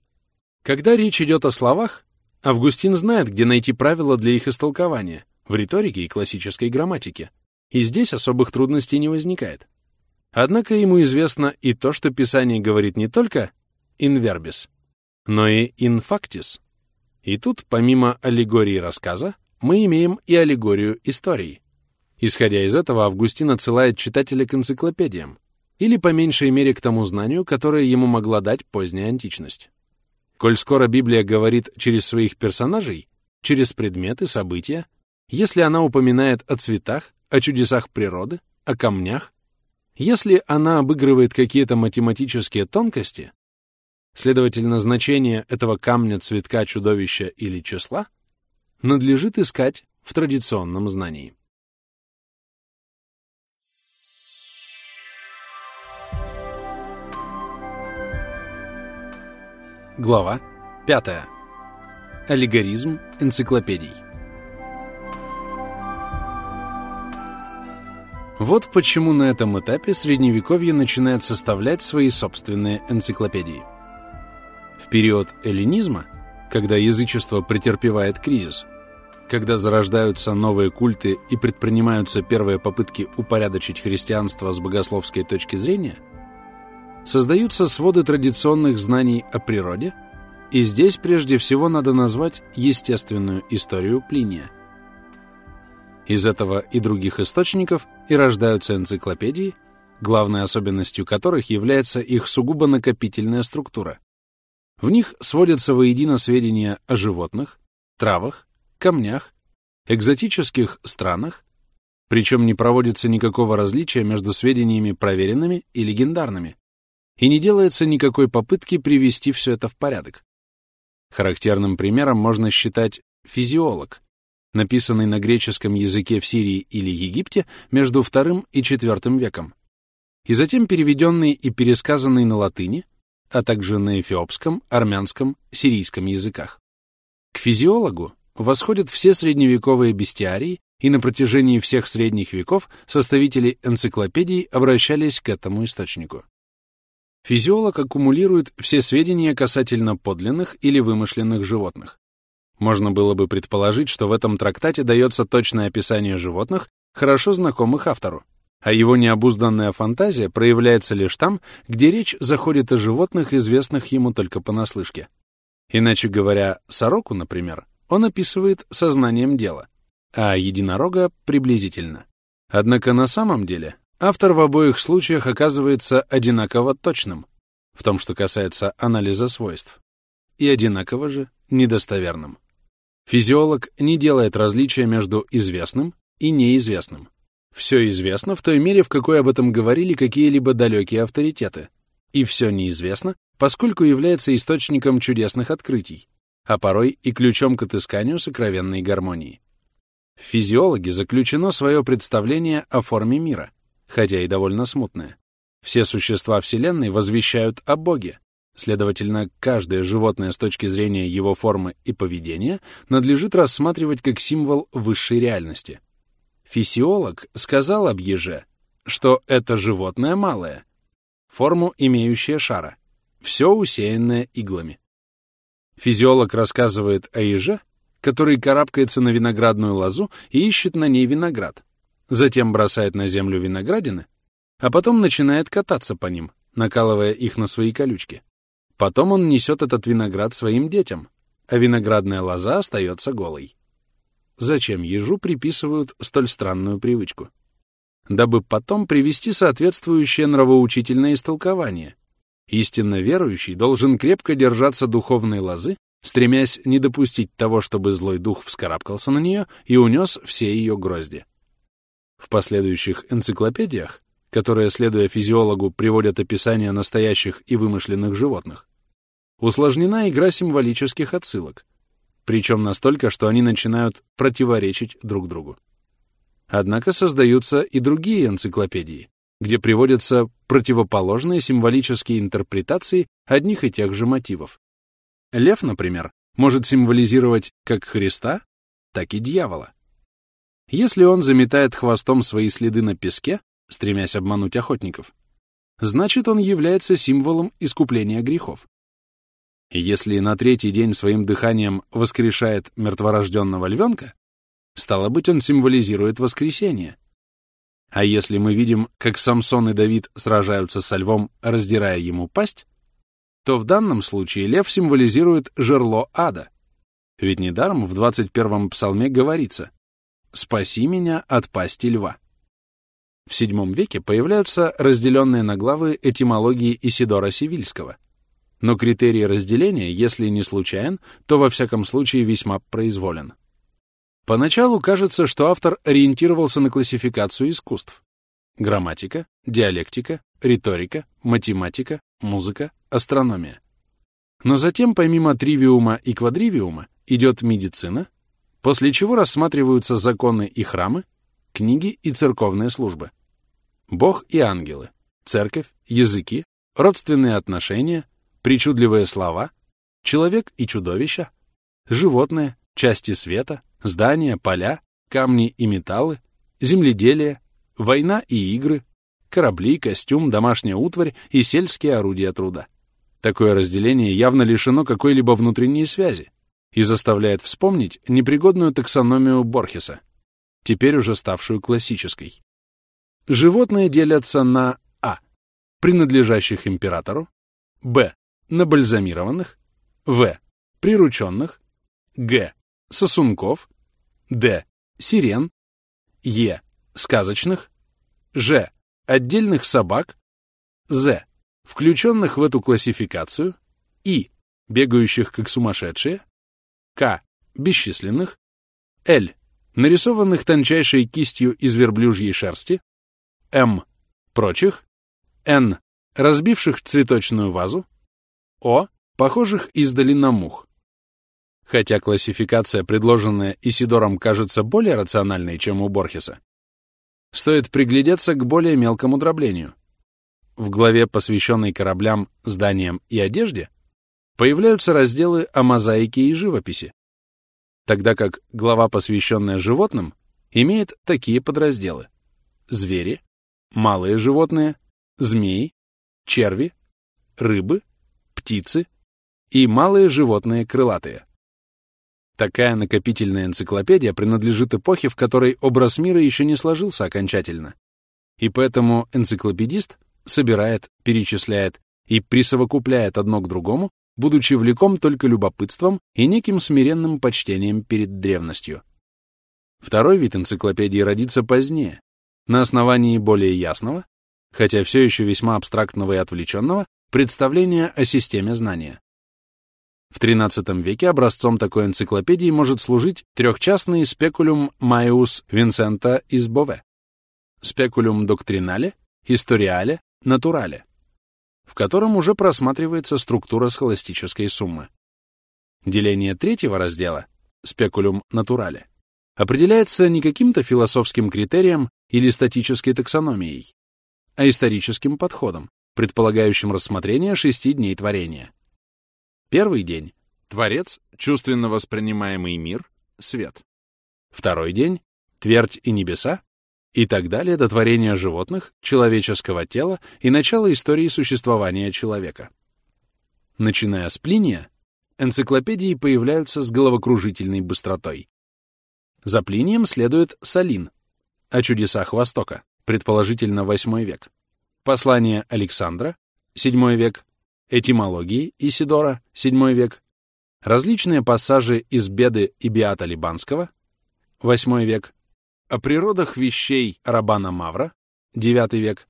A: Когда речь идет о словах, Августин знает, где найти правила для их истолкования в риторике и классической грамматике, и здесь особых трудностей не возникает. Однако ему известно и то, что Писание говорит не только in verbis, но и in factis. И тут, помимо аллегории рассказа, мы имеем и аллегорию истории. Исходя из этого, Августин отсылает читателя к энциклопедиям, или по меньшей мере к тому знанию, которое ему могла дать поздняя античность. Коль скоро Библия говорит через своих персонажей, через предметы, события, если она упоминает о цветах, о чудесах природы, о камнях, если она обыгрывает какие-то математические тонкости, следовательно, значение этого камня, цветка, чудовища или числа надлежит искать в традиционном знании. Глава 5. Аллегоризм энциклопедий. Вот почему на этом этапе Средневековье начинает составлять свои собственные энциклопедии. В период эллинизма, когда язычество претерпевает кризис, когда зарождаются новые культы и предпринимаются первые попытки упорядочить христианство с богословской точки зрения, создаются своды традиционных знаний о природе, и здесь прежде всего надо назвать естественную историю Плиния. Из этого и других источников и рождаются энциклопедии, главной особенностью которых является их сугубо накопительная структура. В них сводятся воедино сведения о животных, травах, камнях, экзотических странах, причем не проводится никакого различия между сведениями проверенными и легендарными, и не делается никакой попытки привести все это в порядок. Характерным примером можно считать физиолог, написанный на греческом языке в Сирии или Египте между II и IV веком, и затем переведенный и пересказанный на латыни, а также на эфиопском, армянском, сирийском языках. К физиологу восходят все средневековые бестиарии, и на протяжении всех средних веков составители энциклопедий обращались к этому источнику. Физиолог аккумулирует все сведения касательно подлинных или вымышленных животных, можно было бы предположить, что в этом трактате дается точное описание животных, хорошо знакомых автору, а его необузданная фантазия проявляется лишь там, где речь заходит о животных, известных ему только понаслышке. Иначе говоря, сороку, например, он описывает сознанием дела, а единорога — приблизительно. Однако на самом деле автор в обоих случаях оказывается одинаково точным в том, что касается анализа свойств, и одинаково же недостоверным. Физиолог не делает различия между известным и неизвестным. Все известно в той мере, в какой об этом говорили какие-либо далекие авторитеты, и все неизвестно, поскольку является источником чудесных открытий, а порой и ключом к отысканию сокровенной гармонии. В физиологе заключено свое представление о форме мира, хотя и довольно смутное. Все существа Вселенной возвещают о Боге, следовательно, каждое животное с точки зрения его формы и поведения надлежит рассматривать как символ высшей реальности. Физиолог сказал об еже, что это животное малое, форму имеющее шара, все усеянное иглами. Физиолог рассказывает о еже, который карабкается на виноградную лозу и ищет на ней виноград, затем бросает на землю виноградины, а потом начинает кататься по ним, накалывая их на свои колючки. Потом он несет этот виноград своим детям, а виноградная лоза остается голой. Зачем ежу приписывают столь странную привычку? Дабы потом привести соответствующее нравоучительное истолкование. Истинно верующий должен крепко держаться духовной лозы, стремясь не допустить того, чтобы злой дух вскарабкался на нее и унес все ее грозди. В последующих энциклопедиях которые, следуя физиологу, приводят описания настоящих и вымышленных животных, усложнена игра символических отсылок, причем настолько, что они начинают противоречить друг другу. Однако создаются и другие энциклопедии, где приводятся противоположные символические интерпретации одних и тех же мотивов. Лев, например, может символизировать как Христа, так и дьявола. Если он заметает хвостом свои следы на песке, стремясь обмануть охотников, значит, он является символом искупления грехов. Если на третий день своим дыханием воскрешает мертворожденного львенка, стало быть, он символизирует воскресение. А если мы видим, как Самсон и Давид сражаются со львом, раздирая ему пасть, то в данном случае лев символизирует жерло ада. Ведь недаром в 21-м псалме говорится «Спаси меня от пасти льва». В VII веке появляются разделенные на главы этимологии Исидора Сивильского. Но критерий разделения, если не случайен, то во всяком случае весьма произволен. Поначалу кажется, что автор ориентировался на классификацию искусств. Грамматика, диалектика, риторика, математика, музыка, астрономия. Но затем, помимо тривиума и квадривиума, идет медицина, после чего рассматриваются законы и храмы, книги и церковные службы. Бог и ангелы, церковь, языки, родственные отношения, причудливые слова, человек и чудовища, животные, части света, здания, поля, камни и металлы, земледелие, война и игры, корабли, костюм, домашняя утварь и сельские орудия труда. Такое разделение явно лишено какой-либо внутренней связи и заставляет вспомнить непригодную таксономию Борхеса, теперь уже ставшую классической. Животные делятся на А. Принадлежащих императору. Б. Набальзамированных. В. Прирученных. Г. Сосунков. Д. Сирен. Е. Сказочных. Ж. Отдельных собак. З. Включенных в эту классификацию. И. Бегающих как сумасшедшие. К. Бесчисленных. Л. Нарисованных тончайшей кистью из верблюжьей шерсти. М. Прочих. Н. Разбивших цветочную вазу. О. Похожих издали на мух. Хотя классификация, предложенная Исидором, кажется более рациональной, чем у Борхеса, стоит приглядеться к более мелкому дроблению. В главе, посвященной кораблям, зданиям и одежде, появляются разделы о мозаике и живописи, тогда как глава, посвященная животным, имеет такие подразделы. Звери, малые животные, змеи, черви, рыбы, птицы и малые животные крылатые. Такая накопительная энциклопедия принадлежит эпохе, в которой образ мира еще не сложился окончательно. И поэтому энциклопедист собирает, перечисляет и присовокупляет одно к другому будучи влеком только любопытством и неким смиренным почтением перед древностью. Второй вид энциклопедии родится позднее, на основании более ясного, хотя все еще весьма абстрактного и отвлеченного, представления о системе знания. В XIII веке образцом такой энциклопедии может служить трехчастный спекулюм Майус Винсента из Бове, спекулюм доктринале, историале, натурале, в котором уже просматривается структура схоластической суммы. Деление третьего раздела, спекулюм натурале, определяется не каким-то философским критерием или статической таксономией, а историческим подходом, предполагающим рассмотрение шести дней творения. Первый день — Творец, чувственно воспринимаемый мир, свет. Второй день — Твердь и небеса, и так далее до творения животных, человеческого тела и начала истории существования человека. Начиная с Плиния, энциклопедии появляются с головокружительной быстротой. За Плинием следует Салин о чудесах Востока, предположительно VIII век, послание Александра, VII век, этимологии Исидора, VII век, различные пассажи из Беды и Биата Либанского, VIII век, о природах вещей Рабана Мавра, IX век,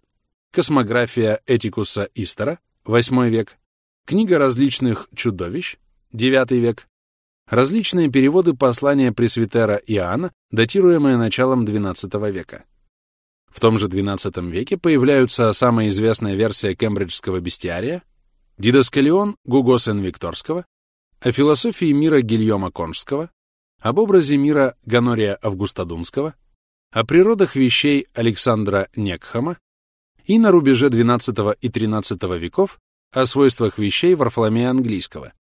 A: космография Этикуса Истера, VIII век, книга различных чудовищ, IX век, различные переводы послания Пресвитера Иоанна, датируемые началом XII века. В том же XII веке появляются самая известная версия кембриджского бестиария — Дидоскалион Гугосен Викторского, о философии мира Гильома Конжского, об образе мира Ганория Августадумского, о природах вещей Александра Некхама и на рубеже XII и XIII веков о свойствах вещей Варфоломея Английского.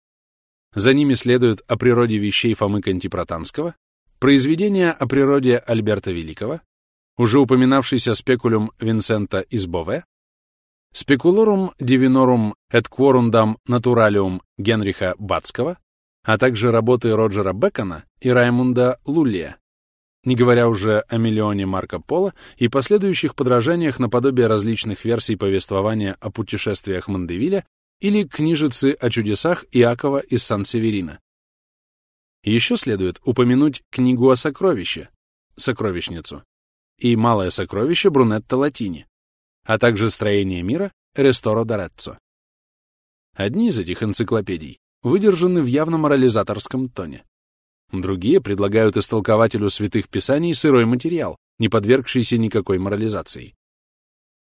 A: За ними следует о природе вещей Фомы Кантипротанского, произведения о природе Альберта Великого, уже упоминавшийся спекулюм Винсента из Бове, Speculorum divinorum et quorundam naturalium Генриха Бацкого, а также работы Роджера Бекона и Раймунда Луллия, не говоря уже о миллионе Марко Поло и последующих подражаниях наподобие различных версий повествования о путешествиях Мандевиля или книжицы о чудесах Иакова из Сан-Северина. Еще следует упомянуть книгу о сокровище, сокровищницу, и малое сокровище Брунетта Латини, а также строение мира Ресторо Дореццо. Одни из этих энциклопедий выдержаны в явно морализаторском тоне. Другие предлагают истолкователю святых писаний сырой материал, не подвергшийся никакой морализации.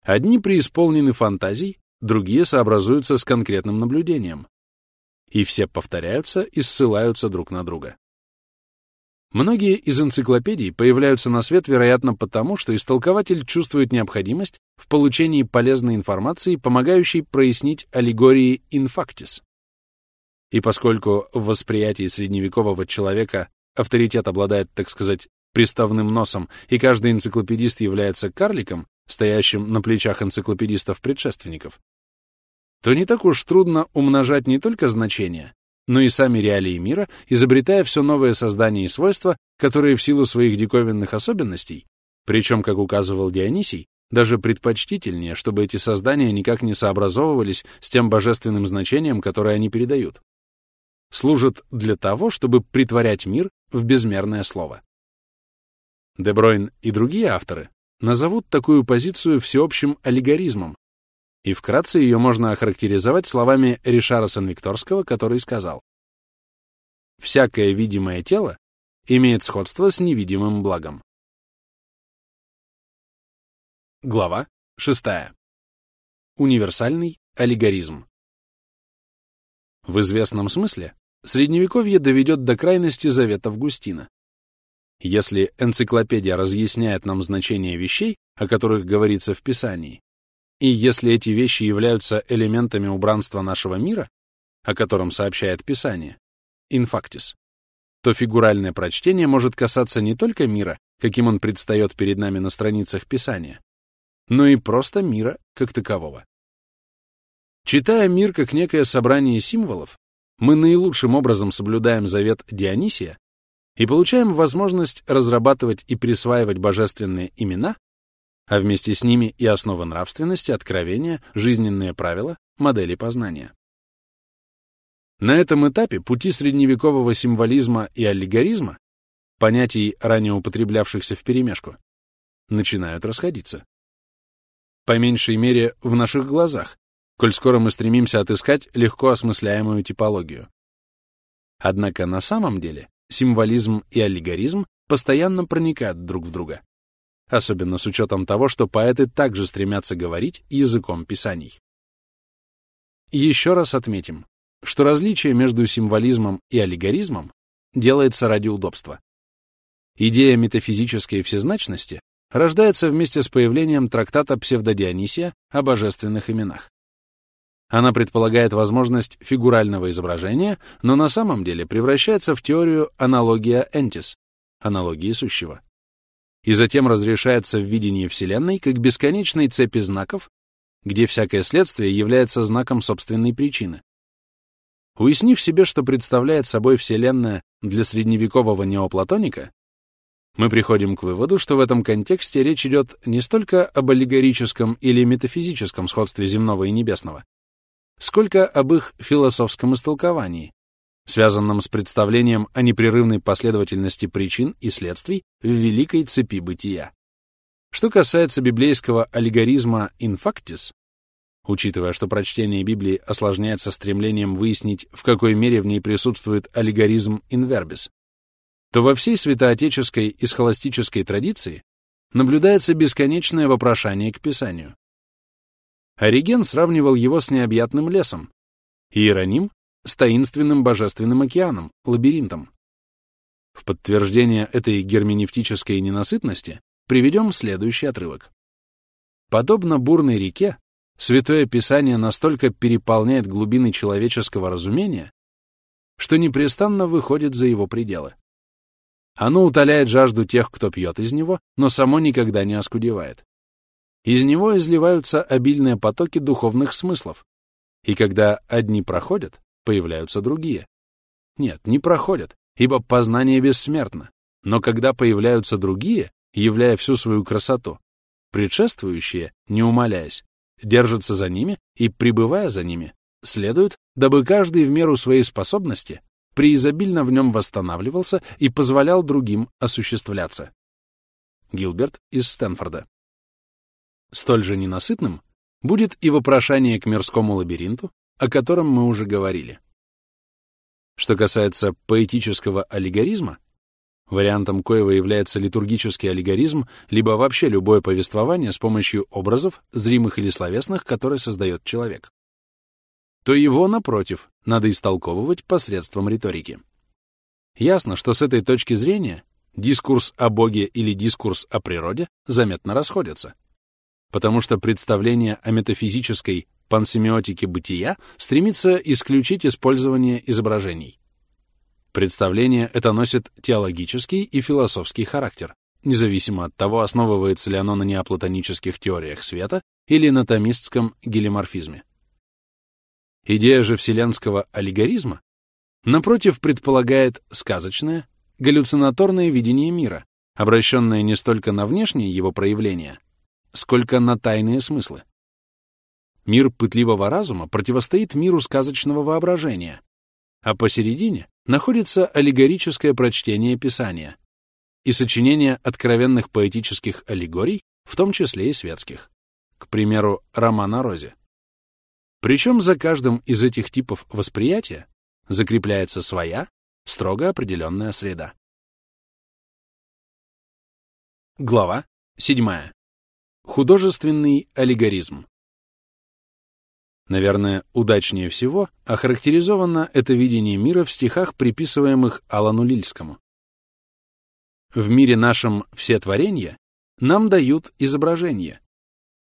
A: Одни преисполнены фантазий, другие сообразуются с конкретным наблюдением. И все повторяются и ссылаются друг на друга. Многие из энциклопедий появляются на свет, вероятно, потому, что истолкователь чувствует необходимость в получении полезной информации, помогающей прояснить аллегории инфактис. И поскольку в восприятии средневекового человека авторитет обладает, так сказать, приставным носом, и каждый энциклопедист является карликом, стоящим на плечах энциклопедистов-предшественников, то не так уж трудно умножать не только значения, но и сами реалии мира, изобретая все новые создания и свойства, которые в силу своих диковинных особенностей, причем, как указывал Дионисий, даже предпочтительнее, чтобы эти создания никак не сообразовывались с тем божественным значением, которое они передают. Служат для того, чтобы притворять мир в безмерное слово. Дебройн и другие авторы назовут такую позицию всеобщим аллегоризмом, и вкратце ее можно охарактеризовать словами Ришара Санвикторского, который сказал «Всякое видимое тело имеет сходство с невидимым благом». Глава 6. Универсальный аллегоризм. В известном смысле Средневековье доведет до крайности завет Августина. Если энциклопедия разъясняет нам значение вещей, о которых говорится в Писании, и если эти вещи являются элементами убранства нашего мира, о котором сообщает Писание, инфактис, то фигуральное прочтение может касаться не только мира, каким он предстает перед нами на страницах Писания, но и просто мира как такового. Читая мир как некое собрание символов, мы наилучшим образом соблюдаем завет Дионисия и получаем возможность разрабатывать и присваивать божественные имена, а вместе с ними и основы нравственности, откровения, жизненные правила, модели познания. На этом этапе пути средневекового символизма и аллегоризма, понятий, ранее употреблявшихся вперемешку, начинают расходиться. По меньшей мере, в наших глазах, коль скоро мы стремимся отыскать легко осмысляемую типологию. Однако на самом деле символизм и аллегоризм постоянно проникают друг в друга, особенно с учетом того, что поэты также стремятся говорить языком писаний. Еще раз отметим, что различие между символизмом и аллегоризмом делается ради удобства. Идея метафизической всезначности рождается вместе с появлением трактата Псевдодионисия о божественных именах. Она предполагает возможность фигурального изображения, но на самом деле превращается в теорию аналогия энтис, аналогии сущего. И затем разрешается в видении Вселенной как бесконечной цепи знаков, где всякое следствие является знаком собственной причины, Уяснив себе, что представляет собой Вселенная для средневекового неоплатоника, мы приходим к выводу, что в этом контексте речь идет не столько об аллегорическом или метафизическом сходстве земного и небесного, сколько об их философском истолковании, связанном с представлением о непрерывной последовательности причин и следствий в великой цепи бытия. Что касается библейского аллегоризма «in factis», Учитывая, что прочтение Библии осложняется стремлением выяснить, в какой мере в ней присутствует аллегоризм инвербис, то во всей святоотеческой и схоластической традиции наблюдается бесконечное вопрошание к Писанию. Ориген сравнивал его с необъятным лесом, Иероним — с таинственным божественным океаном, лабиринтом. В подтверждение этой герменевтической ненасытности приведем следующий отрывок. Подобно бурной реке, Святое Писание настолько переполняет глубины человеческого разумения, что непрестанно выходит за его пределы. Оно утоляет жажду тех, кто пьет из него, но само никогда не оскудевает. Из него изливаются обильные потоки духовных смыслов, и когда одни проходят, появляются другие. Нет, не проходят, ибо познание бессмертно, но когда появляются другие, являя всю свою красоту, предшествующие, не умаляясь, держится за ними и, пребывая за ними, следует, дабы каждый в меру своей способности преизобильно в нем восстанавливался и позволял другим осуществляться. Гилберт из Стэнфорда. Столь же ненасытным будет и вопрошание к мирскому лабиринту, о котором мы уже говорили. Что касается поэтического аллегоризма, Вариантом коего является литургический аллегоризм, либо вообще любое повествование с помощью образов, зримых или словесных, которые создает человек. То его, напротив, надо истолковывать посредством риторики. Ясно, что с этой точки зрения дискурс о Боге или дискурс о природе заметно расходятся, потому что представление о метафизической пансемиотике бытия стремится исключить использование изображений. Представление это носит теологический и философский характер, независимо от того, основывается ли оно на неоплатонических теориях света или на томистском гелиморфизме. Идея же вселенского аллегоризма, напротив, предполагает сказочное, галлюцинаторное видение мира, обращенное не столько на внешние его проявления, сколько на тайные смыслы. Мир пытливого разума противостоит миру сказочного воображения, а посередине находится аллегорическое прочтение Писания и сочинение откровенных поэтических аллегорий, в том числе и светских. К примеру, роман о Розе. Причем за каждым из этих типов восприятия закрепляется своя, строго определенная среда. Глава 7. Художественный аллегоризм. Наверное, удачнее всего охарактеризовано это видение мира в стихах, приписываемых Алану Лильскому. В мире нашем все творения нам дают изображение,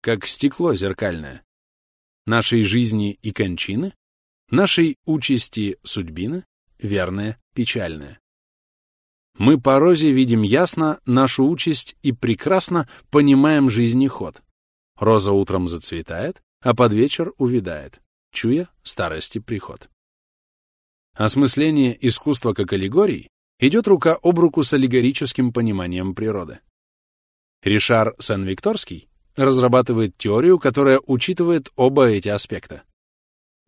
A: как стекло зеркальное, нашей жизни и кончины, нашей участи судьбины, верное, печальное. Мы по розе видим ясно нашу участь и прекрасно понимаем жизни ход. Роза утром зацветает, а под вечер увядает, чуя старости приход. Осмысление искусства как аллегорий идет рука об руку с аллегорическим пониманием природы. Ришар Сен-Викторский разрабатывает теорию, которая учитывает оба эти аспекта.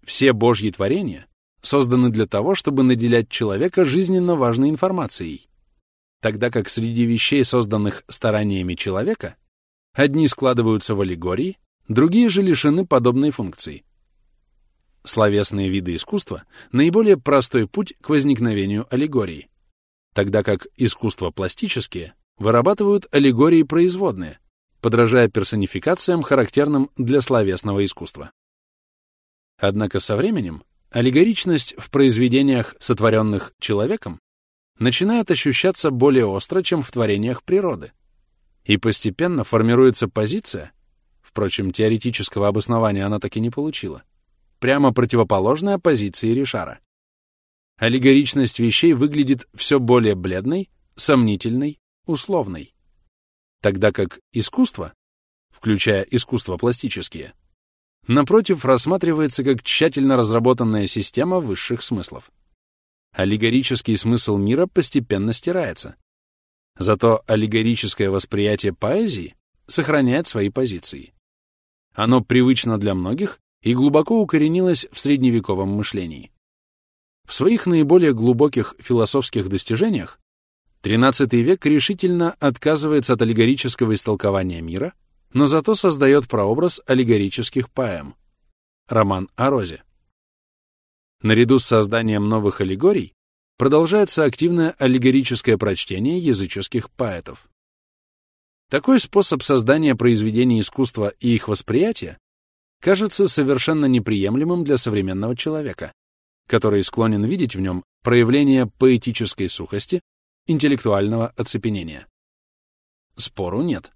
A: Все божьи творения созданы для того, чтобы наделять человека жизненно важной информацией, тогда как среди вещей, созданных стараниями человека, одни складываются в аллегории, другие же лишены подобной функции. Словесные виды искусства — наиболее простой путь к возникновению аллегории, тогда как искусства пластические вырабатывают аллегории производные, подражая персонификациям, характерным для словесного искусства. Однако со временем аллегоричность в произведениях, сотворенных человеком, начинает ощущаться более остро, чем в творениях природы, и постепенно формируется позиция, впрочем, теоретического обоснования она так и не получила, прямо противоположная позиции Ришара. Аллегоричность вещей выглядит все более бледной, сомнительной, условной тогда как искусство, включая искусства пластические, напротив, рассматривается как тщательно разработанная система высших смыслов. Аллегорический смысл мира постепенно стирается. Зато аллегорическое восприятие поэзии сохраняет свои позиции. Оно привычно для многих и глубоко укоренилось в средневековом мышлении. В своих наиболее глубоких философских достижениях XIII век решительно отказывается от аллегорического истолкования мира, но зато создает прообраз аллегорических поэм. Роман о Розе. Наряду с созданием новых аллегорий продолжается активное аллегорическое прочтение языческих поэтов. Такой способ создания произведений искусства и их восприятия кажется совершенно неприемлемым для современного человека, который склонен видеть в нем проявление поэтической сухости интеллектуального оцепенения. Спору нет.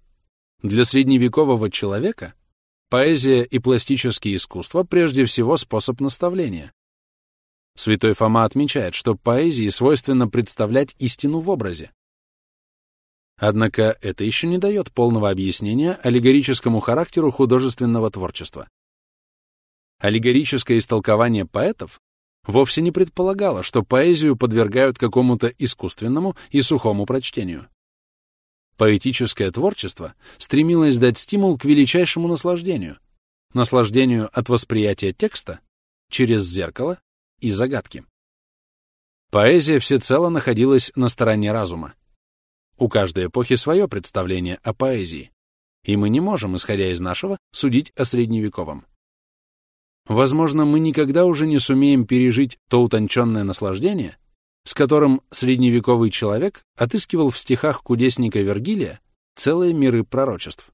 A: Для средневекового человека поэзия и пластические искусства прежде всего способ наставления. Святой Фома отмечает, что поэзии свойственно представлять истину в образе. Однако это еще не дает полного объяснения аллегорическому характеру художественного творчества. Аллегорическое истолкование поэтов вовсе не предполагала, что поэзию подвергают какому-то искусственному и сухому прочтению. Поэтическое творчество стремилось дать стимул к величайшему наслаждению, наслаждению от восприятия текста через зеркало и загадки. Поэзия всецело находилась на стороне разума. У каждой эпохи свое представление о поэзии, и мы не можем, исходя из нашего, судить о средневековом. Возможно, мы никогда уже не сумеем пережить то утонченное наслаждение, с которым средневековый человек отыскивал в стихах кудесника Вергилия целые миры пророчеств.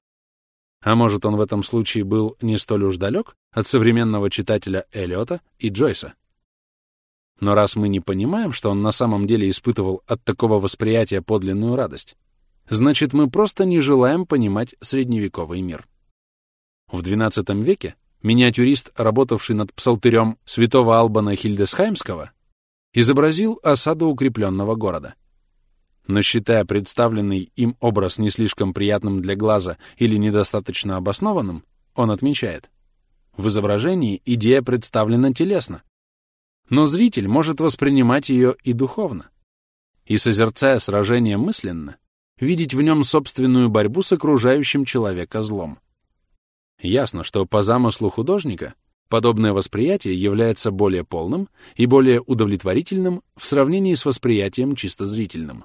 A: А может, он в этом случае был не столь уж далек от современного читателя Эллиота и Джойса. Но раз мы не понимаем, что он на самом деле испытывал от такого восприятия подлинную радость, значит, мы просто не желаем понимать средневековый мир. В XII веке миниатюрист, работавший над псалтырем святого Албана Хильдесхаймского, изобразил осаду укрепленного города. Но считая представленный им образ не слишком приятным для глаза или недостаточно обоснованным, он отмечает, в изображении идея представлена телесно, но зритель может воспринимать ее и духовно, и, созерцая сражение мысленно, видеть в нем собственную борьбу с окружающим человека злом. Ясно, что по замыслу художника подобное восприятие является более полным и более удовлетворительным в сравнении с восприятием чисто зрительным.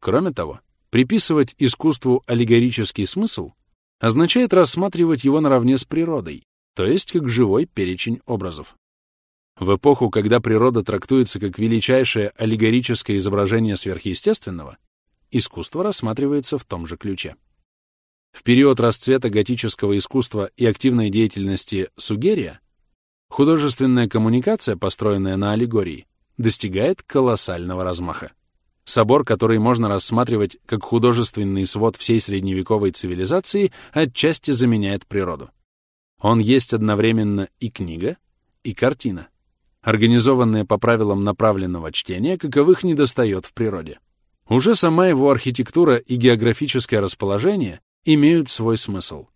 A: Кроме того, приписывать искусству аллегорический смысл означает рассматривать его наравне с природой, то есть как живой перечень образов. В эпоху, когда природа трактуется как величайшее аллегорическое изображение сверхъестественного, искусство рассматривается в том же ключе. В период расцвета готического искусства и активной деятельности Сугерия художественная коммуникация, построенная на аллегории, достигает колоссального размаха. Собор, который можно рассматривать как художественный свод всей средневековой цивилизации, отчасти заменяет природу. Он есть одновременно и книга, и картина, организованная по правилам направленного чтения, каковых недостает в природе. Уже сама его архитектура и географическое расположение имеют свой смысл.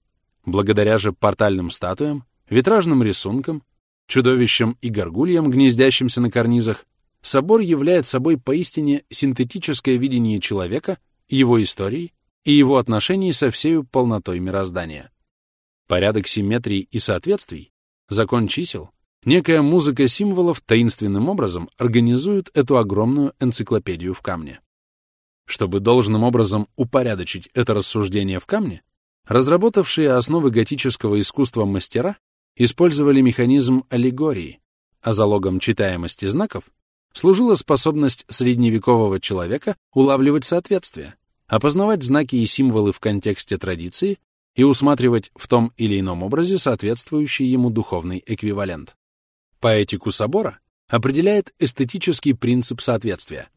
A: Благодаря же портальным статуям, витражным рисункам, чудовищам и горгульям, гнездящимся на карнизах, собор являет собой поистине синтетическое видение человека, его истории и его отношений со всею полнотой мироздания. Порядок симметрии и соответствий, закон чисел, некая музыка символов таинственным образом организует эту огромную энциклопедию в камне. Чтобы должным образом упорядочить это рассуждение в камне, разработавшие основы готического искусства мастера использовали механизм аллегории, а залогом читаемости знаков служила способность средневекового человека улавливать соответствия, опознавать знаки и символы в контексте традиции и усматривать в том или ином образе соответствующий ему духовный эквивалент. Поэтику собора определяет эстетический принцип соответствия.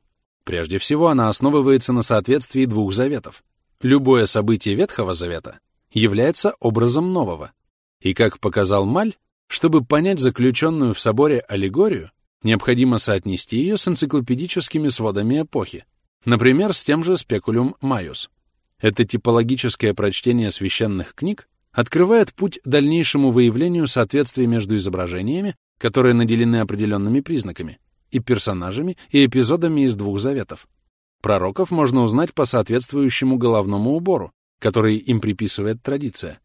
A: Прежде всего, она основывается на соответствии двух заветов. Любое событие Ветхого Завета является образом нового. И, как показал Маль, чтобы понять заключенную в соборе аллегорию, необходимо соотнести ее с энциклопедическими сводами эпохи, например, с тем же «Спекулюм Майус». Это типологическое прочтение священных книг открывает путь дальнейшему выявлению соответствия между изображениями, которые наделены определенными признаками, и персонажами, и эпизодами из двух заветов. Пророков можно узнать по соответствующему головному убору, который им приписывает традиция.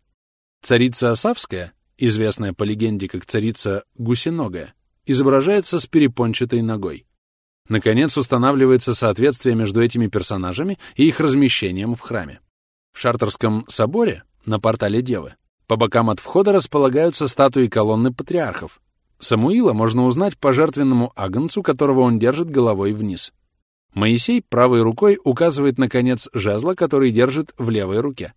A: Царица Осавская, известная по легенде как царица Гусеногая, изображается с перепончатой ногой. Наконец, устанавливается соответствие между этими персонажами и их размещением в храме. В Шартерском соборе, на портале Девы, по бокам от входа располагаются статуи колонны патриархов. Самуила можно узнать по жертвенному агнцу, которого он держит головой вниз. Моисей правой рукой указывает на конец жезла, который держит в левой руке.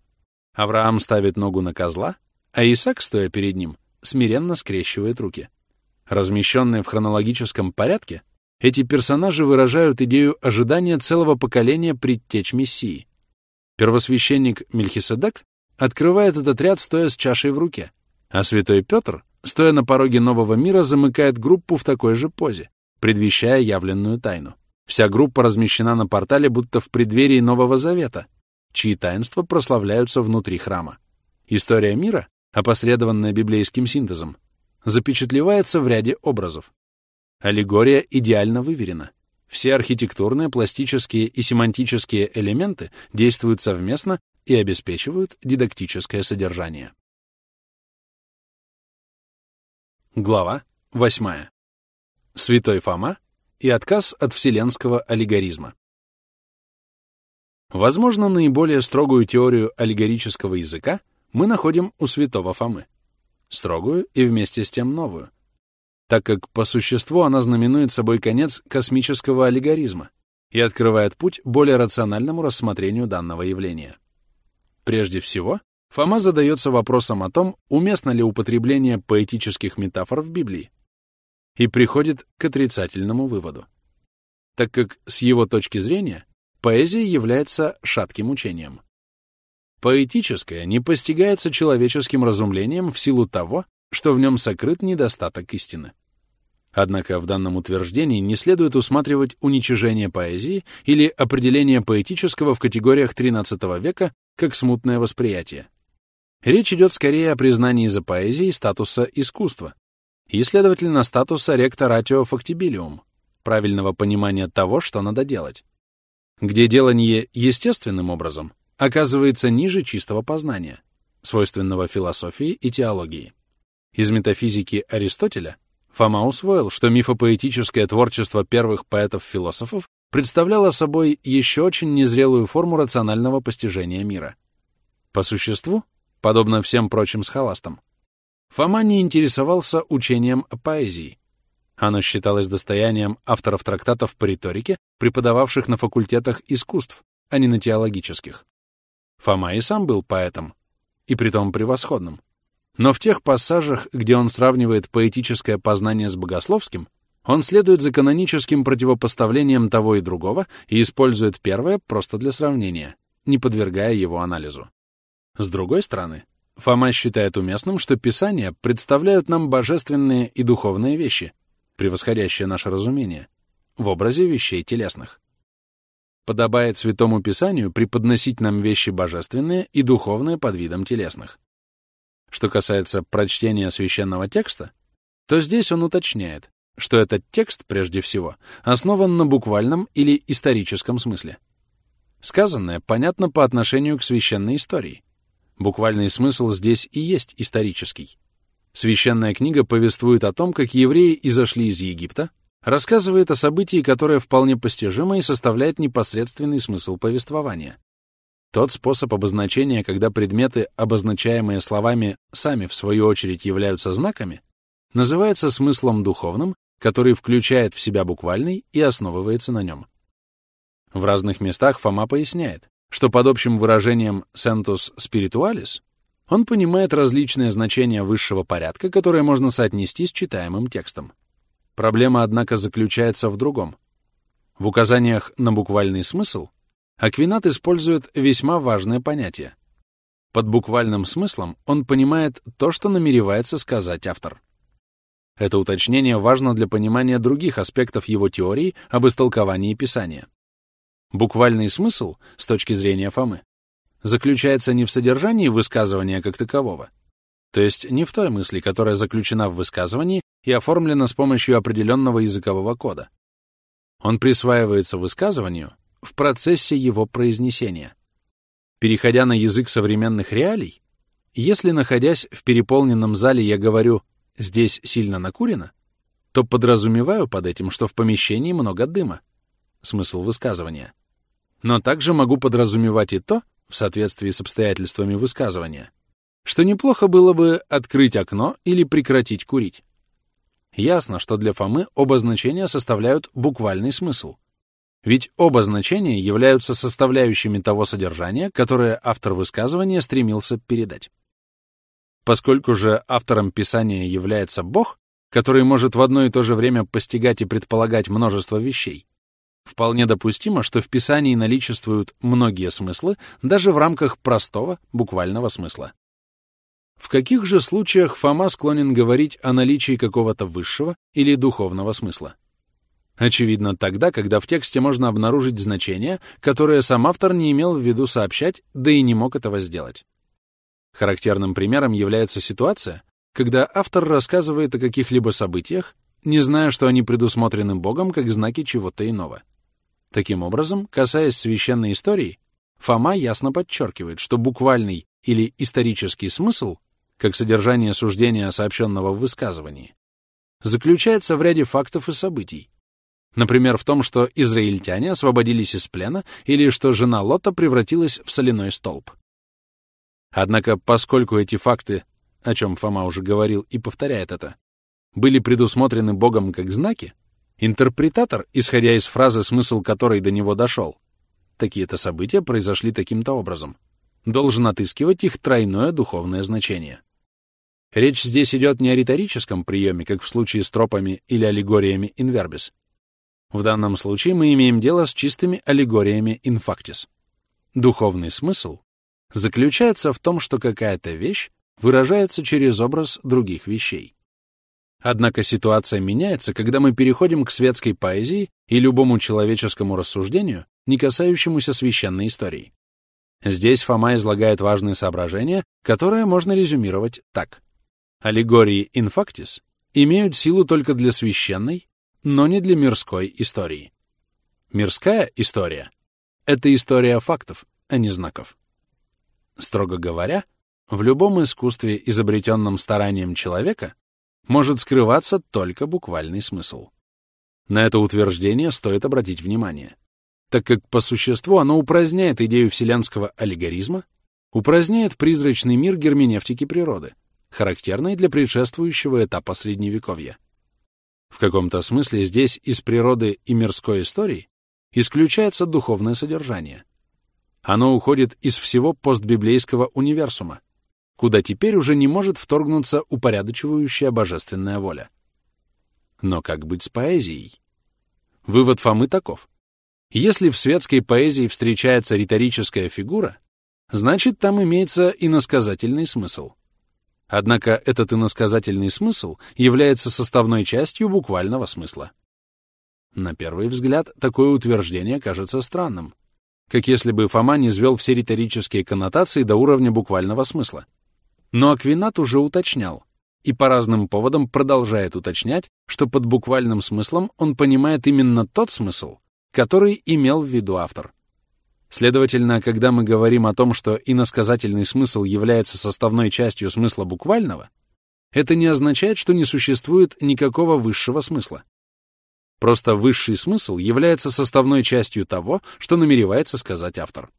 A: Авраам ставит ногу на козла, а Исаак, стоя перед ним, смиренно скрещивает руки. Размещенные в хронологическом порядке, эти персонажи выражают идею ожидания целого поколения предтеч Мессии. Первосвященник Мельхиседек открывает этот ряд, стоя с чашей в руке, а святой Петр, стоя на пороге нового мира, замыкает группу в такой же позе, предвещая явленную тайну. Вся группа размещена на портале будто в преддверии Нового Завета, чьи таинства прославляются внутри храма. История мира, опосредованная библейским синтезом, запечатлевается в ряде образов. Аллегория идеально выверена. Все архитектурные, пластические и семантические элементы действуют совместно и обеспечивают дидактическое содержание. Глава 8. Святой Фома и отказ от вселенского аллегоризма. Возможно, наиболее строгую теорию аллегорического языка мы находим у святого Фомы. Строгую и вместе с тем новую, так как по существу она знаменует собой конец космического аллегоризма и открывает путь более рациональному рассмотрению данного явления. Прежде всего, Фома задается вопросом о том, уместно ли употребление поэтических метафор в Библии, и приходит к отрицательному выводу, так как с его точки зрения поэзия является шатким учением. Поэтическое не постигается человеческим разумлением в силу того, что в нем сокрыт недостаток истины. Однако в данном утверждении не следует усматривать уничижение поэзии или определение поэтического в категориях XIII века как смутное восприятие. Речь идет скорее о признании за поэзией статуса искусства и, следовательно, статуса ректоратио фактибилиум, правильного понимания того, что надо делать, где делание естественным образом оказывается ниже чистого познания, свойственного философии и теологии. Из метафизики Аристотеля Фома усвоил, что мифопоэтическое творчество первых поэтов-философов представляло собой еще очень незрелую форму рационального постижения мира. По существу, подобно всем прочим схоластам, Фома не интересовался учением поэзии. Оно считалось достоянием авторов трактатов по риторике, преподававших на факультетах искусств, а не на теологических. Фома и сам был поэтом, и притом превосходным. Но в тех пассажах, где он сравнивает поэтическое познание с богословским, он следует за каноническим противопоставлением того и другого и использует первое просто для сравнения, не подвергая его анализу. С другой стороны, Фома считает уместным, что Писания представляют нам божественные и духовные вещи, превосходящие наше разумение, в образе вещей телесных. Подобает Святому Писанию преподносить нам вещи божественные и духовные под видом телесных. Что касается прочтения священного текста, то здесь он уточняет, что этот текст, прежде всего, основан на буквальном или историческом смысле. Сказанное понятно по отношению к священной истории. Буквальный смысл здесь и есть исторический. Священная книга повествует о том, как евреи изошли из Египта, рассказывает о событии, которое вполне постижимо и составляет непосредственный смысл повествования. Тот способ обозначения, когда предметы, обозначаемые словами, сами в свою очередь являются знаками, называется смыслом духовным, который включает в себя буквальный и основывается на нем. В разных местах Фома поясняет, что под общим выражением «sentus spiritualis» он понимает различные значения высшего порядка, которые можно соотнести с читаемым текстом. Проблема, однако, заключается в другом. В указаниях на буквальный смысл Аквинат использует весьма важное понятие. Под буквальным смыслом он понимает то, что намеревается сказать автор. Это уточнение важно для понимания других аспектов его теории об истолковании Писания. Буквальный смысл, с точки зрения Фомы, заключается не в содержании высказывания как такового, то есть не в той мысли, которая заключена в высказывании и оформлена с помощью определенного языкового кода. Он присваивается высказыванию в процессе его произнесения. Переходя на язык современных реалий, если, находясь в переполненном зале, я говорю «здесь сильно накурено», то подразумеваю под этим, что в помещении много дыма. Смысл высказывания. Но также могу подразумевать и то, в соответствии с обстоятельствами высказывания, что неплохо было бы открыть окно или прекратить курить. Ясно, что для Фомы оба значения составляют буквальный смысл. Ведь оба значения являются составляющими того содержания, которое автор высказывания стремился передать. Поскольку же автором Писания является Бог, который может в одно и то же время постигать и предполагать множество вещей, вполне допустимо, что в Писании наличествуют многие смыслы даже в рамках простого буквального смысла. В каких же случаях Фома склонен говорить о наличии какого-то высшего или духовного смысла? Очевидно, тогда, когда в тексте можно обнаружить значение, которое сам автор не имел в виду сообщать, да и не мог этого сделать. Характерным примером является ситуация, когда автор рассказывает о каких-либо событиях, не зная, что они предусмотрены Богом как знаки чего-то иного. Таким образом, касаясь священной истории, Фома ясно подчеркивает, что буквальный или исторический смысл, как содержание суждения, сообщенного в высказывании, заключается в ряде фактов и событий, Например, в том, что израильтяне освободились из плена или что жена Лота превратилась в соляной столб. Однако, поскольку эти факты, о чем Фома уже говорил и повторяет это, были предусмотрены Богом как знаки, интерпретатор, исходя из фразы, смысл которой до него дошел, такие-то события произошли таким-то образом, должен отыскивать их тройное духовное значение. Речь здесь идет не о риторическом приеме, как в случае с тропами или аллегориями инвербис, в данном случае мы имеем дело с чистыми аллегориями инфактис. Духовный смысл заключается в том, что какая-то вещь выражается через образ других вещей. Однако ситуация меняется, когда мы переходим к светской поэзии и любому человеческому рассуждению, не касающемуся священной истории. Здесь Фома излагает важные соображения, которые можно резюмировать так. Аллегории инфактис имеют силу только для священной но не для мирской истории. Мирская история — это история фактов, а не знаков. Строго говоря, в любом искусстве, изобретенном старанием человека, может скрываться только буквальный смысл. На это утверждение стоит обратить внимание, так как по существу оно упраздняет идею вселенского аллегоризма, упраздняет призрачный мир герменевтики природы, характерной для предшествующего этапа Средневековья. В каком-то смысле здесь из природы и мирской истории исключается духовное содержание. Оно уходит из всего постбиблейского универсума, куда теперь уже не может вторгнуться упорядочивающая божественная воля. Но как быть с поэзией? Вывод Фомы таков. Если в светской поэзии встречается риторическая фигура, значит, там имеется иносказательный смысл. Однако этот иносказательный смысл является составной частью буквального смысла. На первый взгляд, такое утверждение кажется странным, как если бы Фома не свел все риторические коннотации до уровня буквального смысла. Но Аквинат уже уточнял, и по разным поводам продолжает уточнять, что под буквальным смыслом он понимает именно тот смысл, который имел в виду автор. Следовательно, когда мы говорим о том, что иносказательный смысл является составной частью смысла буквального, это не означает, что не существует никакого высшего смысла. Просто высший смысл является составной частью того, что намеревается сказать автор.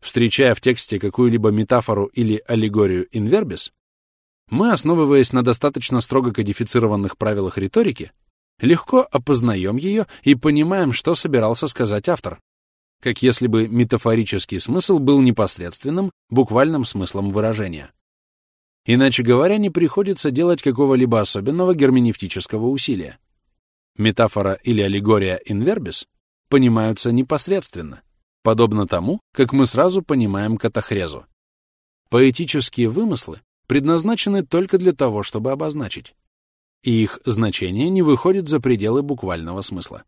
A: Встречая в тексте какую-либо метафору или аллегорию инвербис, мы, основываясь на достаточно строго кодифицированных правилах риторики, легко опознаем ее и понимаем, что собирался сказать автор, как если бы метафорический смысл был непосредственным, буквальным смыслом выражения. Иначе говоря, не приходится делать какого-либо особенного герменевтического усилия. Метафора или аллегория инвербис понимаются непосредственно, подобно тому, как мы сразу понимаем катахрезу. Поэтические вымыслы предназначены только для того, чтобы обозначить, и их значение не выходит за пределы буквального смысла.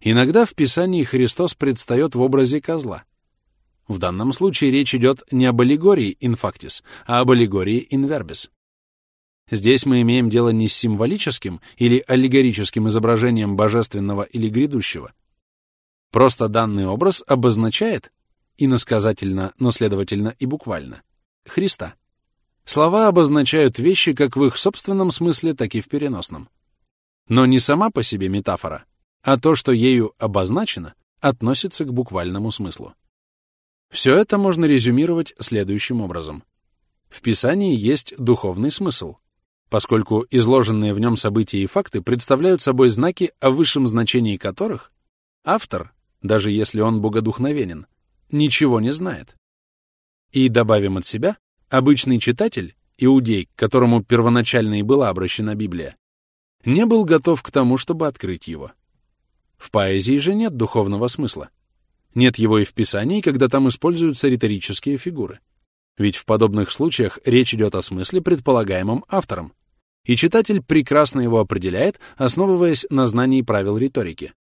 A: Иногда в Писании Христос предстает в образе козла. В данном случае речь идет не об аллегории инфактис, а об аллегории инвербис. Здесь мы имеем дело не с символическим или аллегорическим изображением божественного или грядущего. Просто данный образ обозначает, иносказательно, но следовательно и буквально, Христа. Слова обозначают вещи как в их собственном смысле, так и в переносном. Но не сама по себе метафора, а то, что ею обозначено, относится к буквальному смыслу. Все это можно резюмировать следующим образом. В Писании есть духовный смысл, поскольку изложенные в нем события и факты представляют собой знаки, о высшем значении которых автор, даже если он богодухновенен, ничего не знает. И добавим от себя, обычный читатель, иудей, к которому первоначально и была обращена Библия, не был готов к тому, чтобы открыть его. В поэзии же нет духовного смысла. Нет его и в Писании, когда там используются риторические фигуры. Ведь в подобных случаях речь идет о смысле, предполагаемом автором. И читатель прекрасно его определяет, основываясь на знании правил риторики.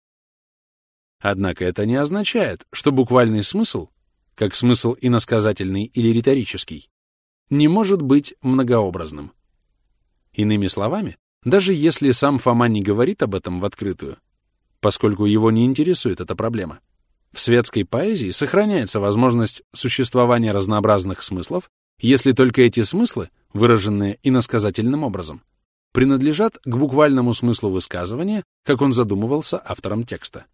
A: Однако это не означает, что буквальный смысл, как смысл иносказательный или риторический, не может быть многообразным. Иными словами, даже если сам Фома не говорит об этом в открытую, поскольку его не интересует эта проблема. В светской поэзии сохраняется возможность существования разнообразных смыслов, если только эти смыслы, выраженные иносказательным образом, принадлежат к буквальному смыслу высказывания, как он задумывался автором текста.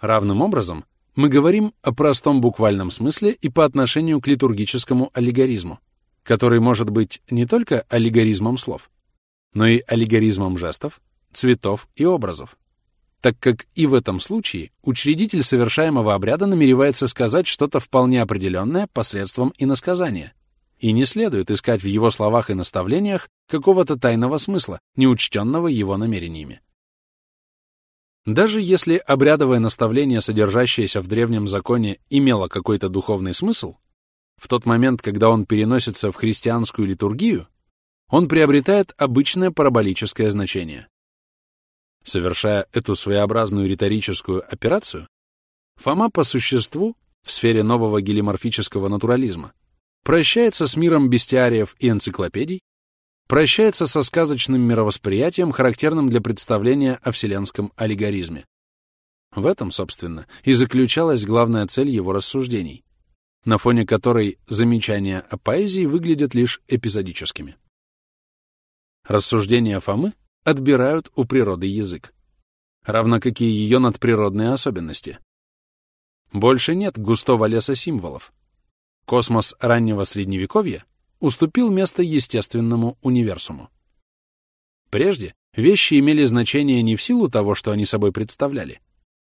A: Равным образом мы говорим о простом буквальном смысле и по отношению к литургическому аллегоризму, который может быть не только аллегоризмом слов, но и аллегоризмом жестов, цветов и образов так как и в этом случае учредитель совершаемого обряда намеревается сказать что-то вполне определенное посредством иносказания, и не следует искать в его словах и наставлениях какого-то тайного смысла, неучтенного его намерениями. Даже если обрядовое наставление, содержащееся в древнем законе, имело какой-то духовный смысл, в тот момент, когда он переносится в христианскую литургию, он приобретает обычное параболическое значение. Совершая эту своеобразную риторическую операцию, Фома по существу в сфере нового гелиморфического натурализма прощается с миром бестиариев и энциклопедий, прощается со сказочным мировосприятием, характерным для представления о вселенском аллегоризме. В этом, собственно, и заключалась главная цель его рассуждений, на фоне которой замечания о поэзии выглядят лишь эпизодическими. Рассуждения Фомы отбирают у природы язык, равно как и ее надприродные особенности. Больше нет густого леса символов. Космос раннего Средневековья уступил место естественному универсуму. Прежде вещи имели значение не в силу того, что они собой представляли,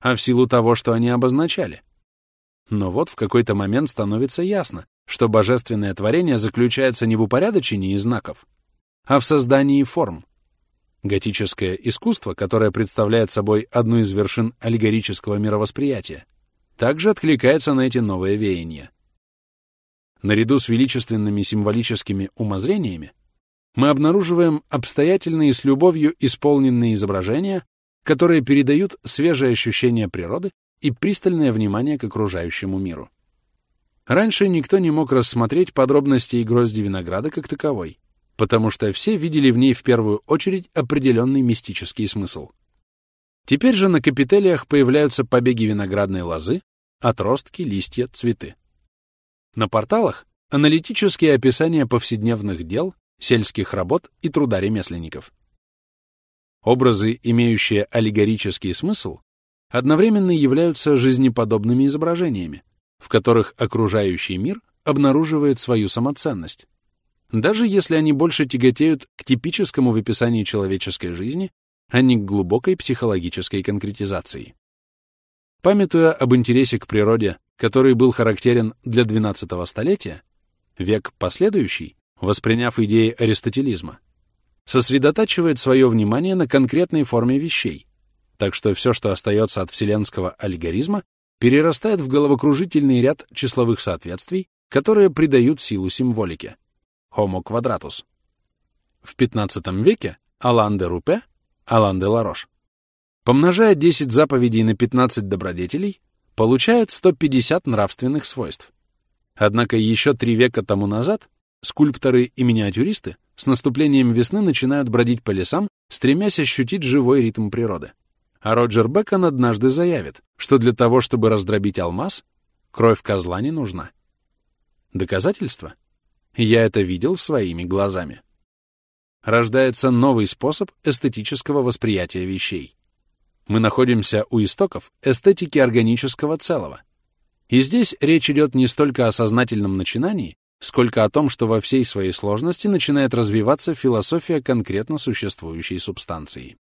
A: а в силу того, что они обозначали. Но вот в какой-то момент становится ясно, что божественное творение заключается не в упорядочении знаков, а в создании форм, Готическое искусство, которое представляет собой одну из вершин аллегорического мировосприятия, также откликается на эти новые веяния. Наряду с величественными символическими умозрениями мы обнаруживаем обстоятельные с любовью исполненные изображения, которые передают свежее ощущение природы и пристальное внимание к окружающему миру. Раньше никто не мог рассмотреть подробности грозди винограда как таковой, потому что все видели в ней в первую очередь определенный мистический смысл. Теперь же на капителиях появляются побеги виноградной лозы, отростки, листья, цветы. На порталах — аналитические описания повседневных дел, сельских работ и труда ремесленников. Образы, имеющие аллегорический смысл, одновременно являются жизнеподобными изображениями, в которых окружающий мир обнаруживает свою самоценность, даже если они больше тяготеют к типическому в описании человеческой жизни, а не к глубокой психологической конкретизации. Памятуя об интересе к природе, который был характерен для XII столетия, век последующий, восприняв идеи аристотелизма, сосредотачивает свое внимание на конкретной форме вещей, так что все, что остается от вселенского аллегоризма, перерастает в головокружительный ряд числовых соответствий, которые придают силу символике. Homo quadratus. В XV веке Алан де Рупе, Алан де Ларош, помножая 10 заповедей на 15 добродетелей, получает 150 нравственных свойств. Однако еще три века тому назад скульпторы и миниатюристы с наступлением весны начинают бродить по лесам, стремясь ощутить живой ритм природы. А Роджер Бекон однажды заявит, что для того, чтобы раздробить алмаз, кровь козла не нужна. Доказательство? Я это видел своими глазами. Рождается новый способ эстетического восприятия вещей. Мы находимся у истоков эстетики органического целого. И здесь речь идет не столько о сознательном начинании, сколько о том, что во всей своей сложности начинает развиваться философия конкретно существующей субстанции.